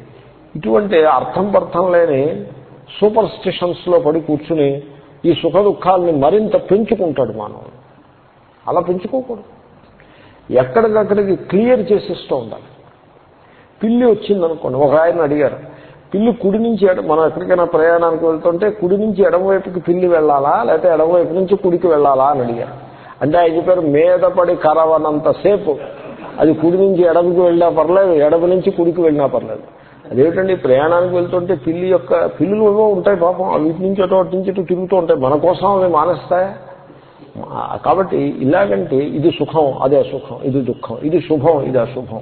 ఇటువంటి అర్థం పర్థం లేని సూపర్ స్టిషన్స్లో పడి కూర్చుని ఈ సుఖ దుఃఖాలని మరింత పెంచుకుంటాడు మానవుడు. అలా పెంచుకోకూడదు. ఎక్కడికక్కడికి క్లియర్ చేసేస్తూ ఉండాలి. పిల్లి వచ్చిందనుకోండి ఒక ఆయన అడిగారు పిల్లి కుడి నుంచి ఎడ మనం ఎక్కడికైనా ప్రయాణానికి వెళ్తుంటే కుడి నుంచి ఎడమవైపుకి పిల్లి వెళ్ళాలా? లేకపోతే ఎడమవైపు నుంచి కుడికి వెళ్ళాలా అని అడిగారు. అంటే ఆయన చెప్పారు మీద పడి కరవనంతసేపు అది కుడి నుంచి ఎడమకి వెళ్ళినా పర్లేదు ఎడమ నుంచి కుడికి వెళ్ళినా పర్లేదు. అదేమిటండి ప్రయాణానికి వెళ్తుంటే పిల్లి యొక్క పిల్లులు ఏవో ఉంటాయి పాపం వీటి నుంచి అటు అటు నుంచి ఇటు తిరుగుతూ ఉంటాయి. మన కోసం అవి మానేస్తాయా? కాబట్టి ఇలాగంటే ఇది సుఖం అదే సుఖం ఇది దుఃఖం ఇది శుభం ఇది అశుభం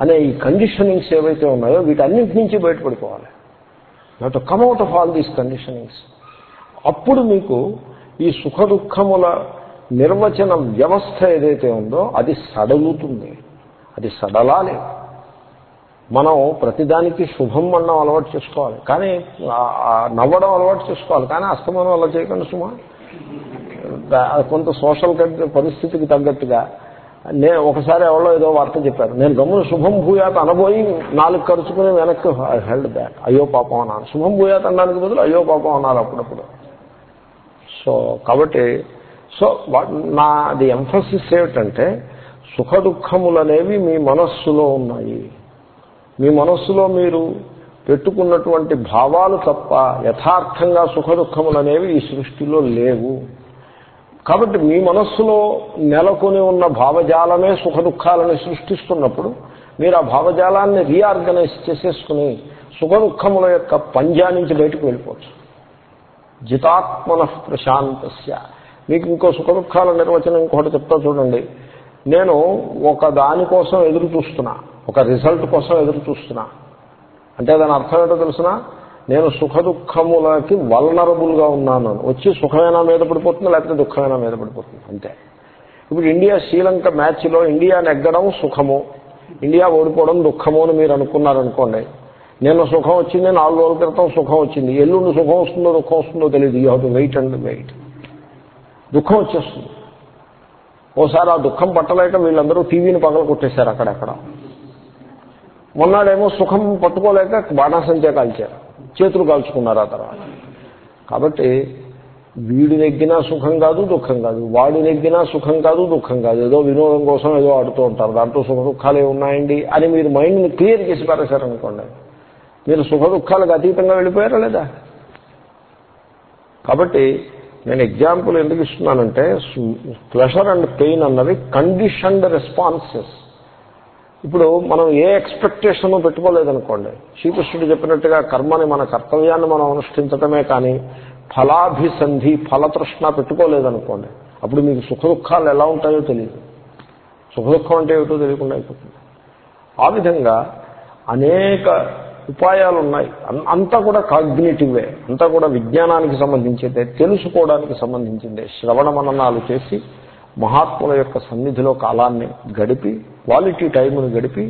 అనే ఈ కండిషనింగ్స్ ఏవైతే ఉన్నాయో వీటన్నింటి నుంచి బయటపడిపోవాలి. Not come out of all these conditionings అప్పుడు మీకు ఈ సుఖ దుఃఖముల నిర్వచన వ్యవస్థ ఏదైతే ఉందో అది సడలుతుంది అది సడలాలి. మనం ప్రతిదానికి శుభం అన్నం అలవాటు చేసుకోవాలి. కానీ నవ్వడం అలవాటు చేసుకోవాలి. కానీ అస్తమానం అలా చేయకండి సుమా. కొంత సోషల్ పరిస్థితికి తగ్గట్టుగా నే ఒకసారి ఎవరో ఏదో వార్త చెప్పారు. నేను గమ్మున శుభం భూయాత అనబోయి నాలుగు ఖర్చుకుని వెనక్కి హెల్డ్ బ్యాక్ అయ్యో పాపం అన్నాను శుభం భూయాత అనడానికి బదులు అయ్యో పాపం అన్నారు అప్పుడప్పుడు. సో కాబట్టి సో నాది ఎంఫసిస్ ఏమిటంటే సుఖ దుఃఖములనేవి మీ మనస్సులో ఉన్నాయి. మీ మనస్సులో మీరు పెట్టుకున్నటువంటి భావాలు తప్ప యథార్థంగా సుఖ దుఃఖములనేవి ఈ సృష్టిలో లేవు. కాబట్టి మీ మనస్సులో నెలకొని ఉన్న భావజాలమే సుఖ దుఃఖాలను సృష్టిస్తున్నప్పుడు మీరు ఆ భావజాలాన్ని రీఆర్గనైజ్ చేసేసుకుని సుఖ దుఃఖముల యొక్క పంజా నుంచి బయటకు వెళ్ళిపోవచ్చు. జితాత్మన ప్రశాంతస్య. మీకు ఇంకో సుఖ దుఃఖాల నిర్వచనం ఇంకొకటి చెప్తా చూడండి. నేను ఒక దానికోసం ఎదురు చూస్తున్నా ఒక రిజల్ట్ కోసం ఎదురు చూస్తున్నా అంటే దాని అర్థం ఏంటో తెలిసిన? నేను సుఖ దుఃఖములకి వలనరబుల్గా ఉన్నాను. వచ్చి సుఖమైనా మీద పడిపోతుంది? లేకపోతే దుఃఖమైనా మీద పడిపోతుంది? అంతే. ఇప్పుడు ఇండియా శ్రీలంక మ్యాచ్లో ఇండియా నెగ్గడం సుఖము. ఇండియా ఓడిపోవడం దుఃఖము అని మీరు అనుకున్నారనుకోండి. నేను సుఖం వచ్చింది నాలుగు రోజుల క్రితం సుఖం వచ్చింది. ఎల్లుండి సుఖం వస్తుందో దుఃఖం వస్తుందో తెలియదు you have to wait and wait. దుఃఖం వచ్చేస్తుంది. ఓసారి ఆ దుఃఖం పట్టలేక వీళ్ళందరూ టీవీని పగల కొట్టేశారు అక్కడక్కడ. మొన్నాడేమో సుఖం పట్టుకోలేక బాణాసంచే కాల్చారు. చేతులు కాల్చుకున్నారు ఆ తర్వాత. కాబట్టి వీడు నెగ్గినా సుఖం కాదు దుఃఖం కాదు. వాడు నెగ్గినా సుఖం కాదు దుఃఖం కాదు. ఏదో వినోదం కోసం ఏదో ఆడుతూ ఉంటారు. దాంట్లో సుఖ దుఃఖాలు ఉన్నాయండి అని మీరు మైండ్ని క్లియర్ చేసి పారేశారనుకోండి మీరు సుఖ దుఃఖాలకు అతీతంగా వెళ్ళిపోయారా లేదా? కాబట్టి నేను ఎగ్జాంపుల్ ఎందుకు ఇస్తున్నానంటే ప్లెషర్ అండ్ పెయిన్ అన్నవి కండిషన్డ్ రెస్పాన్సెస్ ఇప్పుడు మనం ఏ ఎక్స్పెక్టేషన్ పెట్టుకోలేదనుకోండి. శ్రీకృష్ణుడు చెప్పినట్టుగా కర్మని మన కర్తవ్యాన్ని మనం అనుష్ఠించటమే కానీ ఫలాభిసంధి ఫలతృష్ణ పెట్టుకోలేదనుకోండి. అప్పుడు మీకు సుఖ దుఃఖాలు ఎలా ఉంటాయో తెలియదు. సుఖ దుఃఖం అంటే ఏమిటో తెలియకుండా అయిపోతుంది. ఆ విధంగా అనేక ఉపాయాలు ఉన్నాయి అన్- అంతా కూడా కాగ్నేటివే. అంతా కూడా విజ్ఞానానికి సంబంధించిందే తెలుసుకోవడానికి సంబంధించిందే. శ్రవణ మననాలు చేసి మహాత్ముల యొక్క సన్నిధిలో కాలాన్ని గడిపి క్వాలిటీ టైంను గడిపి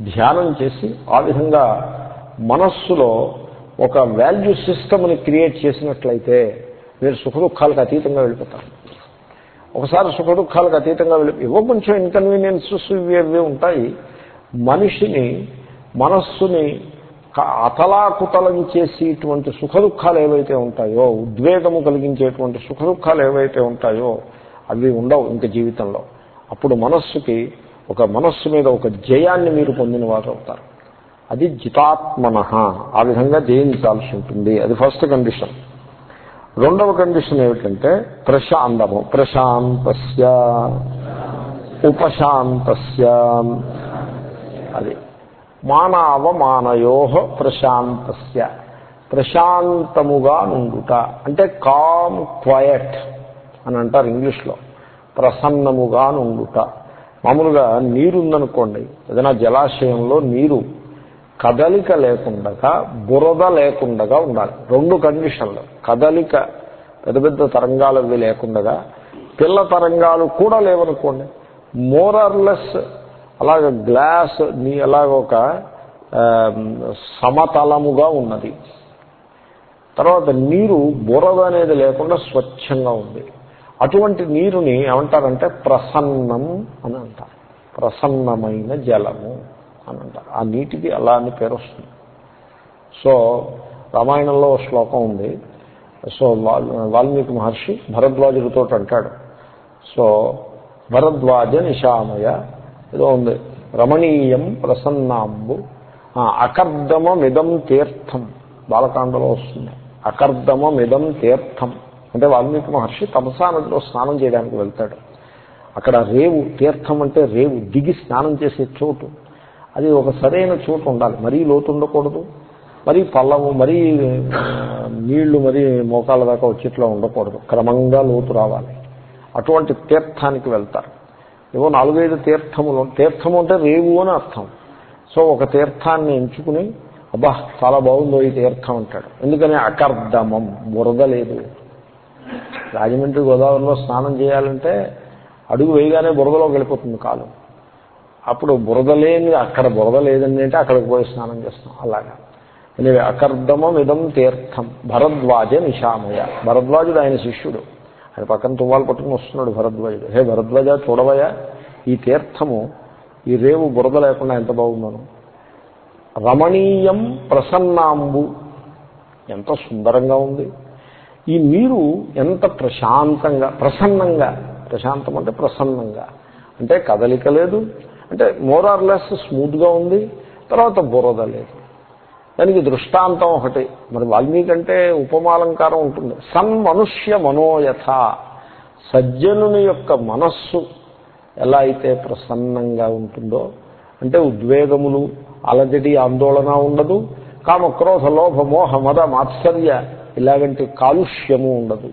ధ్యానం చేసి ఆ విధంగా మనస్సులో ఒక వాల్యూ సిస్టమ్ని క్రియేట్ చేసినట్లయితే మీరు సుఖ దుఃఖాలకు అతీతంగా వెళ్ళిపోతారు. ఒకసారి సుఖ దుఃఖాలకు అతీతంగా వెళ్ళి ఏవో కొంచెం ఇన్కన్వీనియన్సెస్ ఇవి అవి ఉంటాయి. మనిషిని మనస్సుని అతలాకుతలం చేసేటువంటి సుఖ దుఃఖాలు ఏవైతే ఉంటాయో ఉద్వేగము కలిగించేటువంటి సుఖ దుఃఖాలు ఏవైతే ఉంటాయో అవి ఉండవు ఇంక జీవితంలో. అప్పుడు మనస్సుకి ఒక మనస్సు మీద ఒక జయాన్ని మీరు పొందిన వారు అవుతారు. అది జితాత్మన. ఆ విధంగా జయించాల్సి ఉంటుంది. అది ఫస్ట్ కండిషన్. రెండవ కండిషన్ ఏమిటంటే ప్రశాంతము. ప్రశాంతస్య. ఉపశాంతస్య. అది. మానవమానయో ప్రశాంతస్య. ప్రశాంతముగా నుండుట. అంటే కామ్ క్వయట్ అని అంటారు ఇంగ్లీష్లో. ప్రసన్నముగా నుండుట. మామూలుగా నీరు ఉందనుకోండి ఏదైనా జలాశయంలో నీరు కదలిక లేకుండగా బురద లేకుండగా ఉండాలి. రెండు కండిషన్లు. కదలిక పెద్ద పెద్ద తరంగాలు అవి లేకుండగా పిల్ల తరంగాలు కూడా లేవనుకోండి మోరర్లెస్ అలాగ గ్లాస్ నీ అలాగ ఒక సమతలముగా ఉన్నది. తర్వాత నీరు బురద అనేది లేకుండా స్వచ్ఛంగా ఉంది. అటువంటి నీరుని ఏమంటారంటే ప్రసన్నం అని అంటారు. ప్రసన్నమైన జలము అని అంటారు. ఆ నీటికి అలా అని పేరు వస్తుంది. సో రామాయణంలో శ్లోకం ఉంది. సో వాల్- వాల్మీకి మహర్షి భరద్వాజుడితో అంటాడు. సో భరద్వాజ నిశామయ ఏదో ఉంది. రమణీయం ప్రసన్నాంబు అకర్దమమిదం తీర్థం. బాలకాండలో వస్తుంది. అకర్దమమిదం తీర్థం. అంటే వాల్మీకి మహర్షి తమసా నదిలో స్నానం చేయడానికి వెళ్తాడు. అక్కడ రేవు తీర్థం అంటే రేవు దిగి స్నానం చేసే చోటు. అది ఒక సరైన చోటు ఉండాలి. మరీ లోతు ఉండకూడదు. మరీ పల్లము మరీ నీళ్ళు మరీ మోకాళ్ళ దాకా వచ్చేట్లా ఉండకూడదు. క్రమంగా లోతు రావాలి. అటువంటి తీర్థానికి వెళ్తారు. ఏవో నాలుగైదు తీర్థములు తీర్థము అంటే రేవు అని అర్థం. సో ఒక తీర్థాన్ని ఎంచుకుని అబ్బా చాలా బాగుందో ఈ తీర్థం అంటాడు. ఎందుకని అకర్దమం బురద లేదు. రాజమండ్రి గోదావరిలో స్నానం చేయాలంటే అడుగు వేయగానే బురదలోకి వెళ్ళిపోతుంది కాలు. అప్పుడు బురద లేని అక్కడ బురద లేదండి అంటే అక్కడికి పోయి స్నానం చేస్తాం. అలాగా. ఎనివే అకర్ధమం ఇదం తీర్థం. భరద్వాజ నిషామయ భరద్వాజుడు ఆయన శిష్యుడు. ఆయన పక్కన తువ్వాలు పట్టుకుని వస్తున్నాడు భరద్వాజుడు. హే భరద్వాజ చూడవయ ఈ తీర్థము ఈ రేవు బురద లేకుండా ఎంత బాగుందను. రమణీయం ప్రసన్నాంబు. ఎంత సుందరంగా ఉంది. ఈ నీరు ఎంత ప్రశాంతంగా ప్రసన్నంగా ప్రశాంతం అంటే ప్రసన్నంగా. అంటే కదలిక లేదు అంటే మోరార్లెస్ స్మూత్గా ఉంది తర్వాత బురద లేదు. దానికి దృష్టాంతం ఒకటి. మరి వాల్మీకి అంటే ఉపమాలంకారం ఉంటుంది. సన్మనుష్య మనోయథ. సజ్జనుని యొక్క మనస్సు ఎలా అయితే ప్రసన్నంగా ఉంటుందో అంటే ఉద్వేగములు అలజడి ఆందోళన ఉండదు. కామక్రోధ లోభ మోహ మద మాత్సర్య ఇలాగంటి కాలుష్యము ఉండదు.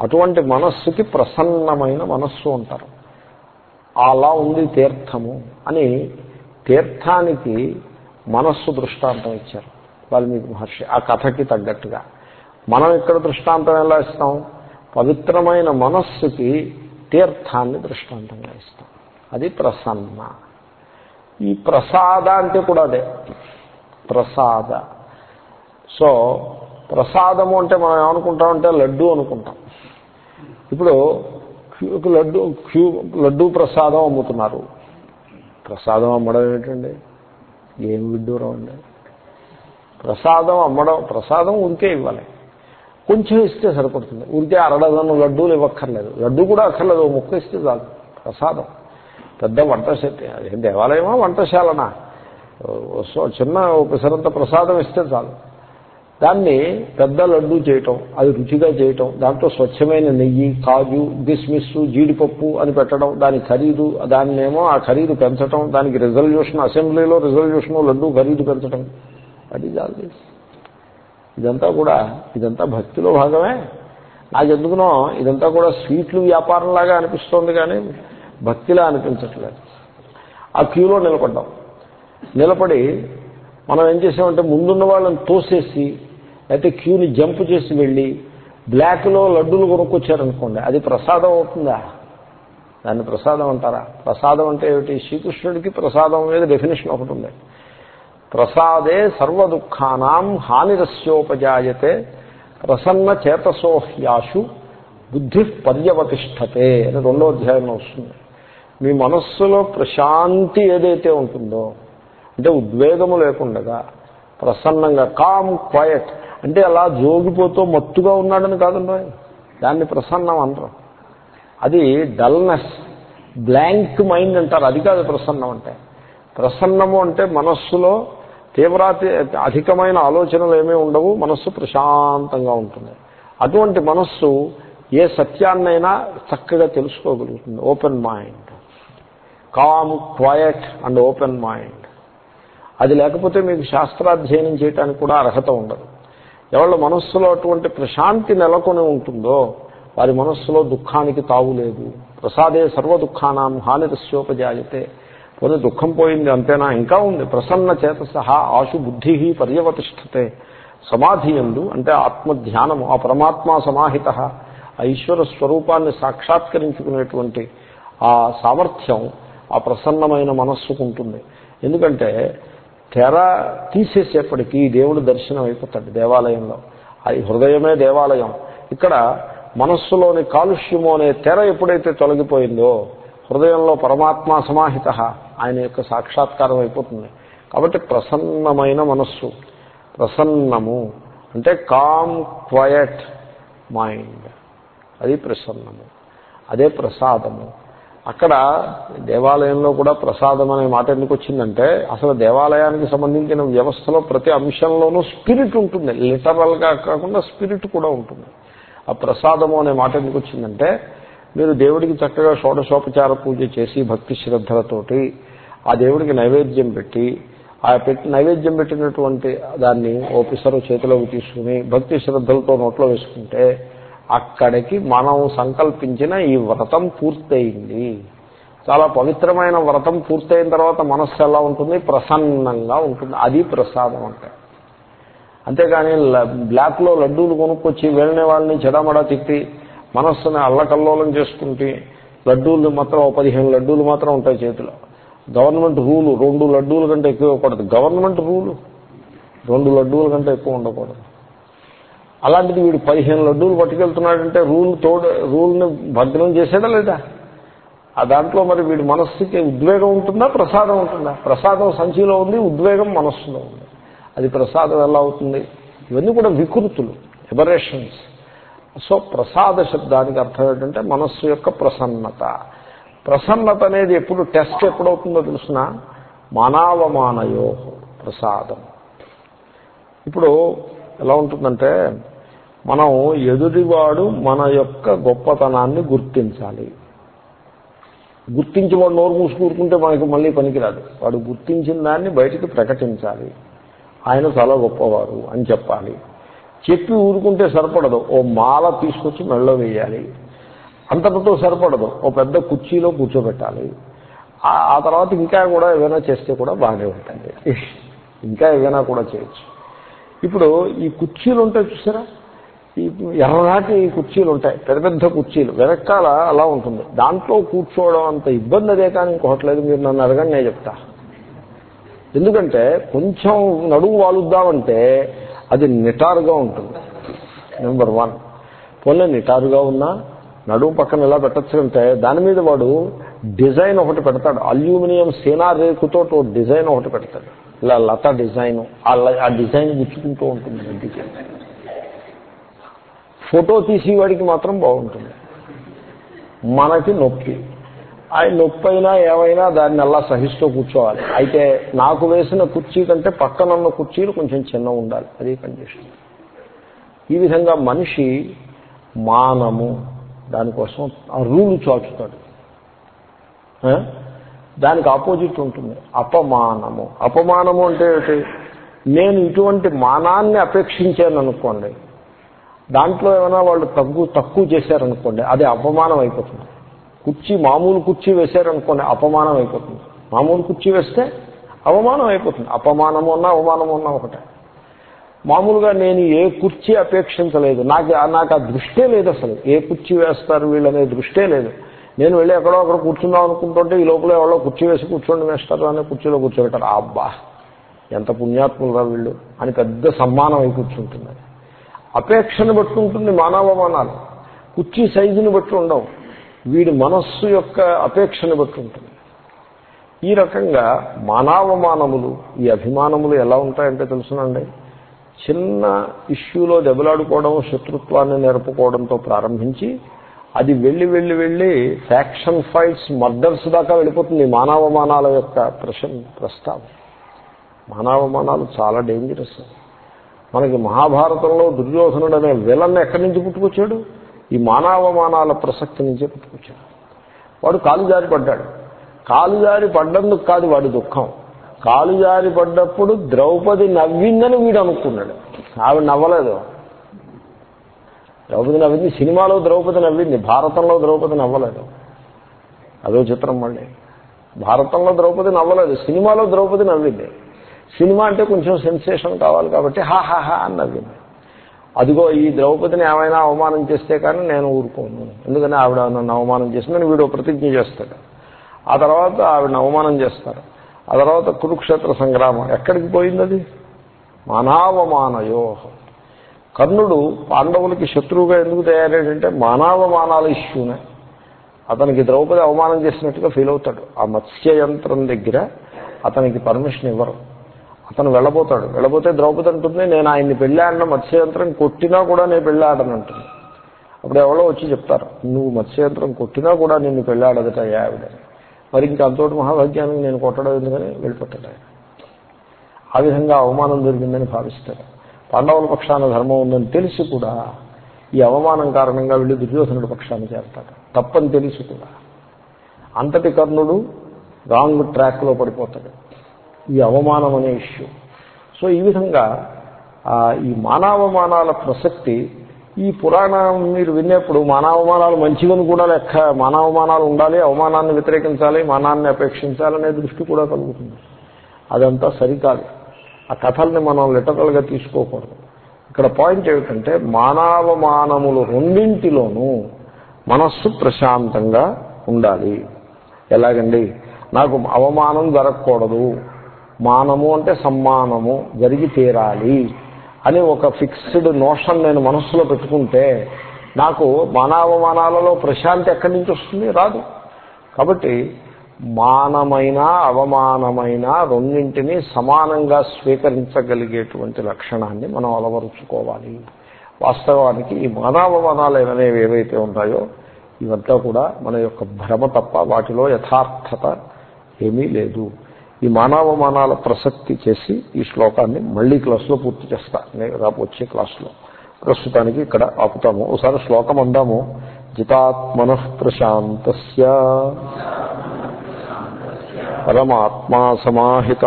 అటువంటి మనస్సుకి ప్రసన్నమైన మనస్సు అంటారు అలా ఉంది తీర్థము అని తీర్థానికి మనస్సు దృష్టాంతం ఇచ్చారు వాల్మీకి మహర్షి ఆ కథకి తగ్గట్టుగా. మనం ఇక్కడ దృష్టాంతం ఎలా ఇస్తాం? పవిత్రమైన మనస్సుకి తీర్థాన్ని దృష్టాంతంగా ఇస్తాం. అది ప్రసన్న. ఈ ప్రసాద అంటే కూడా అదే. ప్రసాద. సో ప్రసాదము అంటే మనం ఏమనుకుంటామంటే లడ్డు అనుకుంటాం. ఇప్పుడు క్యూకి లడ్డు క్యూ లడ్డు ప్రసాదం అమ్ముతున్నారు. ప్రసాదం అమ్మడం ఏంటండి? ఏం విడ్డూరం అండి? ప్రసాదం అమ్మడం ప్రసాదం ఉరికే ఇవ్వాలి. కొంచెం ఇస్తే సరిపడుతుంది. ఉరికే అరడదను లడ్డూలు ఇవ్వక్కర్లేదు. లడ్డు కూడా అక్కర్లేదు ఓ ముక్క ఇస్తే చాలు. ప్రసాదం. పెద్ద వంటశక్తి అదే దేవాలయమా? వంటశాలనా? సో చిన్న ఒకసారంత ప్రసాదం ఇస్తే చాలు. దాన్ని పెద్ద లడ్డు చేయటం అది రుచిగా చేయటం దాంట్లో స్వచ్ఛమైన నెయ్యి కాజు కిస్మిస్ జీడిపప్పు అని పెట్టడం దాని ఖరీదు దాన్నేమో ఆ ఖరీదు పెంచడం దానికి రిజల్యూషన్ అసెంబ్లీలో రిజల్యూషన్ లడ్డు ఖరీదు పెంచడం అది చాలు ఇదంతా కూడా ఇదంతా భక్తిలో భాగమే. నాకెందుకునో ఇదంతా కూడా స్వీట్లు వ్యాపారంలాగా అనిపిస్తోంది కానీ భక్తిలా అనిపించట్లేదు. ఆ క్యూలో నిలబడ్డాం. నిలబడి మనం ఏం చేసామంటే ముందున్న వాళ్ళని తోసేసి అయితే క్యూని జంప్ చేసి వెళ్ళి బ్లాక్లో లడ్డూలు కొనుక్కొచ్చారనుకోండి అది ప్రసాదం అవుతుందా? దాన్ని ప్రసాదం అంటారా? ప్రసాదం అంటే ఏమిటి? శ్రీకృష్ణుడికి ప్రసాదం మీద డెఫినేషన్ ఒకటి ఉంది. ప్రసాదే సర్వ దుఃఖానాం హానిరస్యోపజాయతే ప్రసన్న చేతసోహ్యాషు బుద్ధి పర్యవతిష్టతే అని రెండో అధ్యాయంలో వస్తుంది. మీ మనస్సులో ప్రశాంతి ఏదైతే ఉంటుందో అంటే ఉద్వేగము లేకుండగా ప్రసన్నంగా కామ్ క్వయట్ అంటే అలా జోగిపోతూ మత్తుగా ఉన్నాడని కాదండి దాన్ని ప్రసన్నం అంటారు. అది డల్నెస్ బ్లాంక్ మైండ్ అంటారు. అది కాదు ప్రసన్నం అంటే. ప్రసన్నము అంటే మనస్సులో తీవ్రాతి అధికమైన ఆలోచనలు ఏమీ ఉండవు. మనస్సు ప్రశాంతంగా ఉంటుంది. అటువంటి మనస్సు ఏ సత్యాన్నైనా చక్కగా తెలుసుకోగలుగుతుంది. Open mind calm quiet and open mind అది లేకపోతే మీకు శాస్త్రాధ్యయనం చేయడానికి కూడా అర్హత ఉండదు. ఎవరి మనస్సులో అటువంటి ప్రశాంతి నెలకొని ఉంటుందో వారి మనస్సులో దుఃఖానికి తావులేదు ప్రసాదే సర్వ దుఃఖానాం హానిరస్యోపజాయతే. పోనీ దుఃఖం పోయింది అంతేనా? ఇంకా ఉంది. ప్రసన్న చేత సహా ఆశు బుద్ధి పర్యవతిష్టతే సమాధి ఎందు అంటే ఆత్మధ్యానము ఆ పరమాత్మ సమాహిత ఆ ఈశ్వర స్వరూపాన్ని సాక్షాత్కరించుకునేటువంటి ఆ సామర్థ్యం ఆ ప్రసన్నమైన మనస్సుకు ఉంటుంది. ఎందుకంటే తెర తీసేసేప్పటికీ దేవుడు దర్శనం అయిపోతాడు దేవాలయంలో. అది హృదయమే దేవాలయం. ఇక్కడ మనస్సులోని కాలుష్యము అనే తెర ఎప్పుడైతే తొలగిపోయిందో హృదయంలో పరమాత్మ సమాహిత ఆయన యొక్క సాక్షాత్కారం అయిపోతుంది. కాబట్టి ప్రసన్నమైన మనస్సు ప్రసన్నము అంటే కామ్ క్వయట్ మైండ్ అది ప్రసన్నము. అదే ప్రసాదము. అక్కడ దేవాలయంలో కూడా ప్రసాదం అనే మాట ఎందుకు వచ్చిందంటే అసలు దేవాలయానికి సంబంధించిన వ్యవస్థలో ప్రతి అంశంలోనూ స్పిరిట్ ఉంటుంది. లిటరల్గా కాకుండా స్పిరిట్ కూడా ఉంటుంది. ఆ ప్రసాదము అనే మాట ఎందుకు వచ్చిందంటే మీరు దేవుడికి చక్కగా షోడశోపచార పూజ చేసి భక్తి శ్రద్ధలతోటి ఆ దేవుడికి నైవేద్యం పెట్టి ఆ పెట్టి నైవేద్యం పెట్టినటువంటి దాన్ని ఓపిసరు చేతిలోకి తీసుకుని భక్తి శ్రద్ధలతో నోట్లో వేసుకుంటే అక్కడికి మనం సంకల్పించిన ఈ వ్రతం పూర్తయింది. చాలా పవిత్రమైన వ్రతం పూర్తయిన తర్వాత మనస్సు ఎలా ఉంటుంది? ప్రసన్నంగా ఉంటుంది. అది ప్రసాదం అంటే. అంతేకాని బ్లాక్లో లడ్డూలు కొనుక్కొచ్చి వెళ్ళిన వాళ్ళని చెడమడా తిప్పి మనస్సుని అల్లకల్లోలం చేసుకుంటే లడ్డూలు మాత్రం పదిహేను లడ్డూలు మాత్రం ఉంటాయి చేతిలో. గవర్నమెంట్ రూలు రెండు లడ్డూల కంటే ఎక్కువ ఇవ్వకూడదు. గవర్నమెంట్ రూలు రెండు లడ్డూల కంటే ఎక్కువ ఉండకూడదు. అలాంటిది వీడు పదిహేను లడ్డూలు పట్టుకెళ్తున్నాడంటే రూల్ తోడు రూల్ని భద్రం చేసాడా లేదా? ఆ దాంట్లో మరి వీడి మనస్సుకి ఉద్వేగం ఉంటుందా ప్రసాదం ఉంటుందా? ప్రసాదం సంచిలో ఉంది ఉద్వేగం మనస్సులో ఉంది. అది ప్రసాదం ఎలా అవుతుంది? ఇవన్నీ కూడా వికృతులు ఎబరేషన్స్ సో ప్రసాద శబ్దానికి అర్థం ఏంటంటే మనస్సు యొక్క ప్రసన్నత. ప్రసన్నత అనేది ఎప్పుడు టెస్ట్ ఎప్పుడవుతుందో తెలిసిన మానావమానయో ప్రసాదం. ఇప్పుడు ఎలా ఉంటుందంటే మనం ఎదుటివాడు మన యొక్క గొప్పతనాన్ని గుర్తించాలి. గుర్తించి వాడు నోరు మూసి కూరుకుంటే మనకి మళ్ళీ పనికిరాదు. వాడు గుర్తించిన దాన్ని బయటికి ప్రకటించాలి. ఆయన చాలా గొప్పవారు అని చెప్పాలి. చెప్పి ఊరుకుంటే సరిపడదు. ఓ మాల తీసుకొచ్చి మెళ్ళ వేయాలి. అంతటితో సరిపడదు. ఓ పెద్ద కుర్చీలో కూర్చోబెట్టాలి. ఆ తర్వాత ఇంకా కూడా ఏమైనా చేస్తే కూడా బాగానే ఉంటుంది ఇంకా ఏమైనా కూడా చేయొచ్చు. ఇప్పుడు ఈ కుర్చీలు ఉంటాయి చూసారా? ఎర్రనాటి కుర్చీలు ఉంటాయి పెద్ద పెద్ద కుర్చీలు వెనకాల అలా ఉంటుంది. దాంట్లో కూర్చోవడం అంత ఇబ్బంది అదే కానీ ఇంకోట్లేదు మీరు నన్ను అడగండి నేను చెప్తా. ఎందుకంటే కొంచెం నడుము వాలుద్దామంటే అది నిటారుగా ఉంటుంది. నెంబర్ వన్ పోలే నిటారుగా ఉన్నా నడువు పక్కన ఎలా పెట్టచ్చు అంటే దాని మీద వాడు డిజైన్ ఒకటి పెడతాడు. అల్యూమినియం సేనా రేకుతో డిజైన్ ఒకటి పెడతాడు. ఇలా లత డిజైన్ ఆ డిజైన్ గుచ్చుకుంటూ ఉంటుంది ఇంటికి. ఫోటో తీసేవాడికి మాత్రం బాగుంటుంది. మనకి నొప్పి. ఆ నొప్పి అయినా ఏమైనా దాన్ని అలా సహిస్తూ కూర్చోవాలి. అయితే నాకు వేసిన కుర్చీ కంటే పక్కనున్న కుర్చీలు కొంచెం చిన్న ఉండాలి. అది కండిషన్. ఈ విధంగా మనిషి మానము దానికోసం ఆ రూలు చాచుతాడు. దానికి ఆపోజిట్ ఉంటుంది. అపమానము. అపమానము అంటే నేను ఇటువంటి మానాన్ని అపేక్షించాను అనుకోండి. దాంట్లో ఏమైనా వాళ్ళు తగ్గు తక్కువ చేశారనుకోండి అది అపమానం అయిపోతుంది. కుర్చీ మామూలు కుర్చీ వేశారనుకోండి అపమానం అయిపోతుంది. మామూలు కుర్చీ వేస్తే అవమానం అయిపోతుంది. అపమానము ఉన్నా అవమానము ఉన్నా ఒకటే. మామూలుగా నేను ఏ కుర్చీ అపేక్షించలేదు. నాకు నాకు ఆ దృష్టే లేదు అసలు. ఏ కుర్చీ వేస్తారు వీళ్ళనే దృష్టే లేదు. నేను వెళ్ళి ఎక్కడో అక్కడ కూర్చుందాం అనుకుంటుంటే ఈ లోపల ఎవరో కుర్చీ వేసి కూర్చోండి వేస్తారు అనే కుర్చీలో కూర్చోబెట్టారు. అబ్బా ఎంత పుణ్యాత్ములురా వీళ్ళు అని పెద్ద సమ్మానం అయి కూర్చుంటుంది. అపేక్షను బట్టి ఉంటుంది మానవమానాలు. కుర్చీ సైజుని బట్టి ఉండవు. వీడి మనస్సు యొక్క అపేక్షను బట్టి ఉంటుంది. ఈ రకంగా మానవమానములు ఈ అభిమానములు ఎలా ఉంటాయంటే తెలుసునండి. చిన్న ఇష్యూలో దెబ్బలాడుకోవడం శత్రుత్వాన్ని నేర్పుకోవడంతో ప్రారంభించి అది వెళ్ళి వెళ్ళి వెళ్ళి ఫ్యాక్షన్ ఫైట్స్ మర్డర్స్ దాకా వెళ్ళిపోతుంది మానవమానాల యొక్క ప్రశ్న ప్రస్తావం. మానవమానాలు చాలా డేంజరస్ మనకి మహాభారతంలో దుర్యోధనుడు అనే విలన్ ఎక్కడి నుంచి పుట్టుకొచ్చాడు? ఈ మానవమానాల ప్రసక్తి నుంచే పుట్టుకొచ్చాడు. వాడు కాలుజారి పడ్డాడు. కాలుజారి పడ్డందుకు కాదు వాడి దుఃఖం. కాలుజారి పడ్డప్పుడు ద్రౌపది నవ్విందని వీడు అనుకున్నాడు. ఆవిడ నవ్వలేదు. ద్రౌపది నవ్వింది. సినిమాలో ద్రౌపది నవ్వింది. భారతంలో ద్రౌపది నవ్వలేదు. అదో చిత్రం మళ్ళీ. భారతంలో ద్రౌపది నవ్వలేదు. సినిమాలో ద్రౌపది నవ్వింది. సినిమా అంటే కొంచెం సెన్సేషన్ కావాలి కాబట్టి హా హా హా అని నవ్వింది. అదిగో ఈ ద్రౌపదిని ఏమైనా అవమానం చేస్తే కానీ నేను ఊరుకోను. ఎందుకని ఆవిడ నన్ను అవమానం చేసిందని వీడు ప్రతిజ్ఞ చేస్తాడు. ఆ తర్వాత ఆవిడని అవమానం చేస్తారు. ఆ తర్వాత కురుక్షేత్ర సంగ్రామం. ఎక్కడికి పోయింది అది మానావమానయో. కర్ణుడు పాండవులకి శత్రువుగా ఎందుకు తయారయ్యాడంటే మానవమానాల ఇష్యూనే. అతనికి ద్రౌపది అవమానం చేసినట్టుగా ఫీల్ అవుతాడు. ఆ మత్స్య యంత్రం దగ్గర అతనికి పర్మిషన్ ఇవ్వరు. అతను వెళ్ళబోతాడు. వెళ్ళబోతే ద్రౌపది అంటుంది నేను ఆయన్ని పెళ్ళాడిన మత్స్యయంత్రం కొట్టినా కూడా నేను పెళ్ళాడనంటుంది అప్పుడు ఎవరో వచ్చి చెప్తారు నువ్వు మత్స్యయంత్రం కొట్టినా కూడా నిన్ను పెళ్ళాడదట ఆవిడ. మరి ఇంకా అంతటి మహాభాగ్యానికి నేను కొట్టడం ఎందుకని వెళ్ళిపోతాడు ఆయన. ఆ విధంగా అవమానం జరిగిందని భావిస్తాడు పాండవుల పక్షాన ధర్మం ఉందని తెలిసి కూడా ఈ అవమానం కారణంగా వెళ్ళి దుర్యోధనుడి పక్షాన్ని చేరతాడు తప్పని తెలిసి కూడా. అంతటి కర్ణుడు రాంగ్ ట్రాక్లో పడిపోతాడు. ఈ అవమానం అనే ఇష్యూ. సో ఈ విధంగా ఈ మానవమానాల ప్రసక్తి ఈ పురాణం మీరు విన్నప్పుడు మానవమానాలు మంచివని కూడా లెక్క మానవమానాలు ఉండాలి అవమానాన్ని వ్యతిరేకించాలి మానాన్ని అపేక్షించాలనే దృష్టి కూడా కలుగుతుంది. అదంతా సరికాదు. ఆ కథల్ని మనం లిటరల్గా తీసుకోకూడదు. ఇక్కడ పాయింట్ ఏమిటంటే మానవమానములు రెండింటిలోనూ మనస్సు ప్రశాంతంగా ఉండాలి. ఎలాగండి? నాకు అవమానం జరగకూడదు. మానము అంటే సమ్మానము జరిగి తీరాలి అని ఒక ఫిక్స్డ్ నోషన్ నేను మనస్సులో పెట్టుకుంటే నాకు మానవమానాలలో ప్రశాంతి ఎక్కడి నుంచి వస్తుంది? రాదు. కాబట్టి మానమైన అవమానమైన రెండింటినీ సమానంగా స్వీకరించగలిగేటువంటి లక్షణాన్ని మనం అలవరుచుకోవాలి. వాస్తవానికి ఈ మానవమానాలు అనేవి ఏవైతే ఉంటాయో ఇవంతా కూడా మన యొక్క భ్రమ తప్ప వాటిలో యథార్థత ఏమీ లేదు. ఈ మానవమానాల ప్రసక్తి చేసి ఈ శ్లోకాన్ని మళ్ళీ క్లాసులో పూర్తి చేస్తా. నేను రేపు వచ్చే క్లాసులో. ప్రస్తుతానికి ఇక్కడ ఆపుతాము. ఒకసారి శ్లోకం అందాము. జితాత్మన ప్రశాంత పరమాత్మా సమాహిత.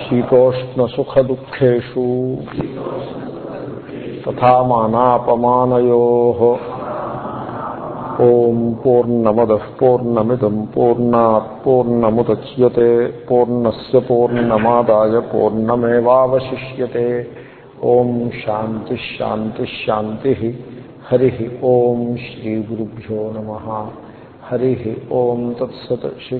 శీతోష్ణసుఖదుఃఖేషు. తథా మానాపమానయో. ॐ पूर्णमदः पूर्णमिदं पूर्णात् पूर्णमुदच्यते, पूर्णस्य पूर्णमादाय शांति शांति शान्तिश्शान्तिश्शान्तिः हरिः ॐ श्रीगुरुभ्यो नम। हरि ओम तत्सत् श्री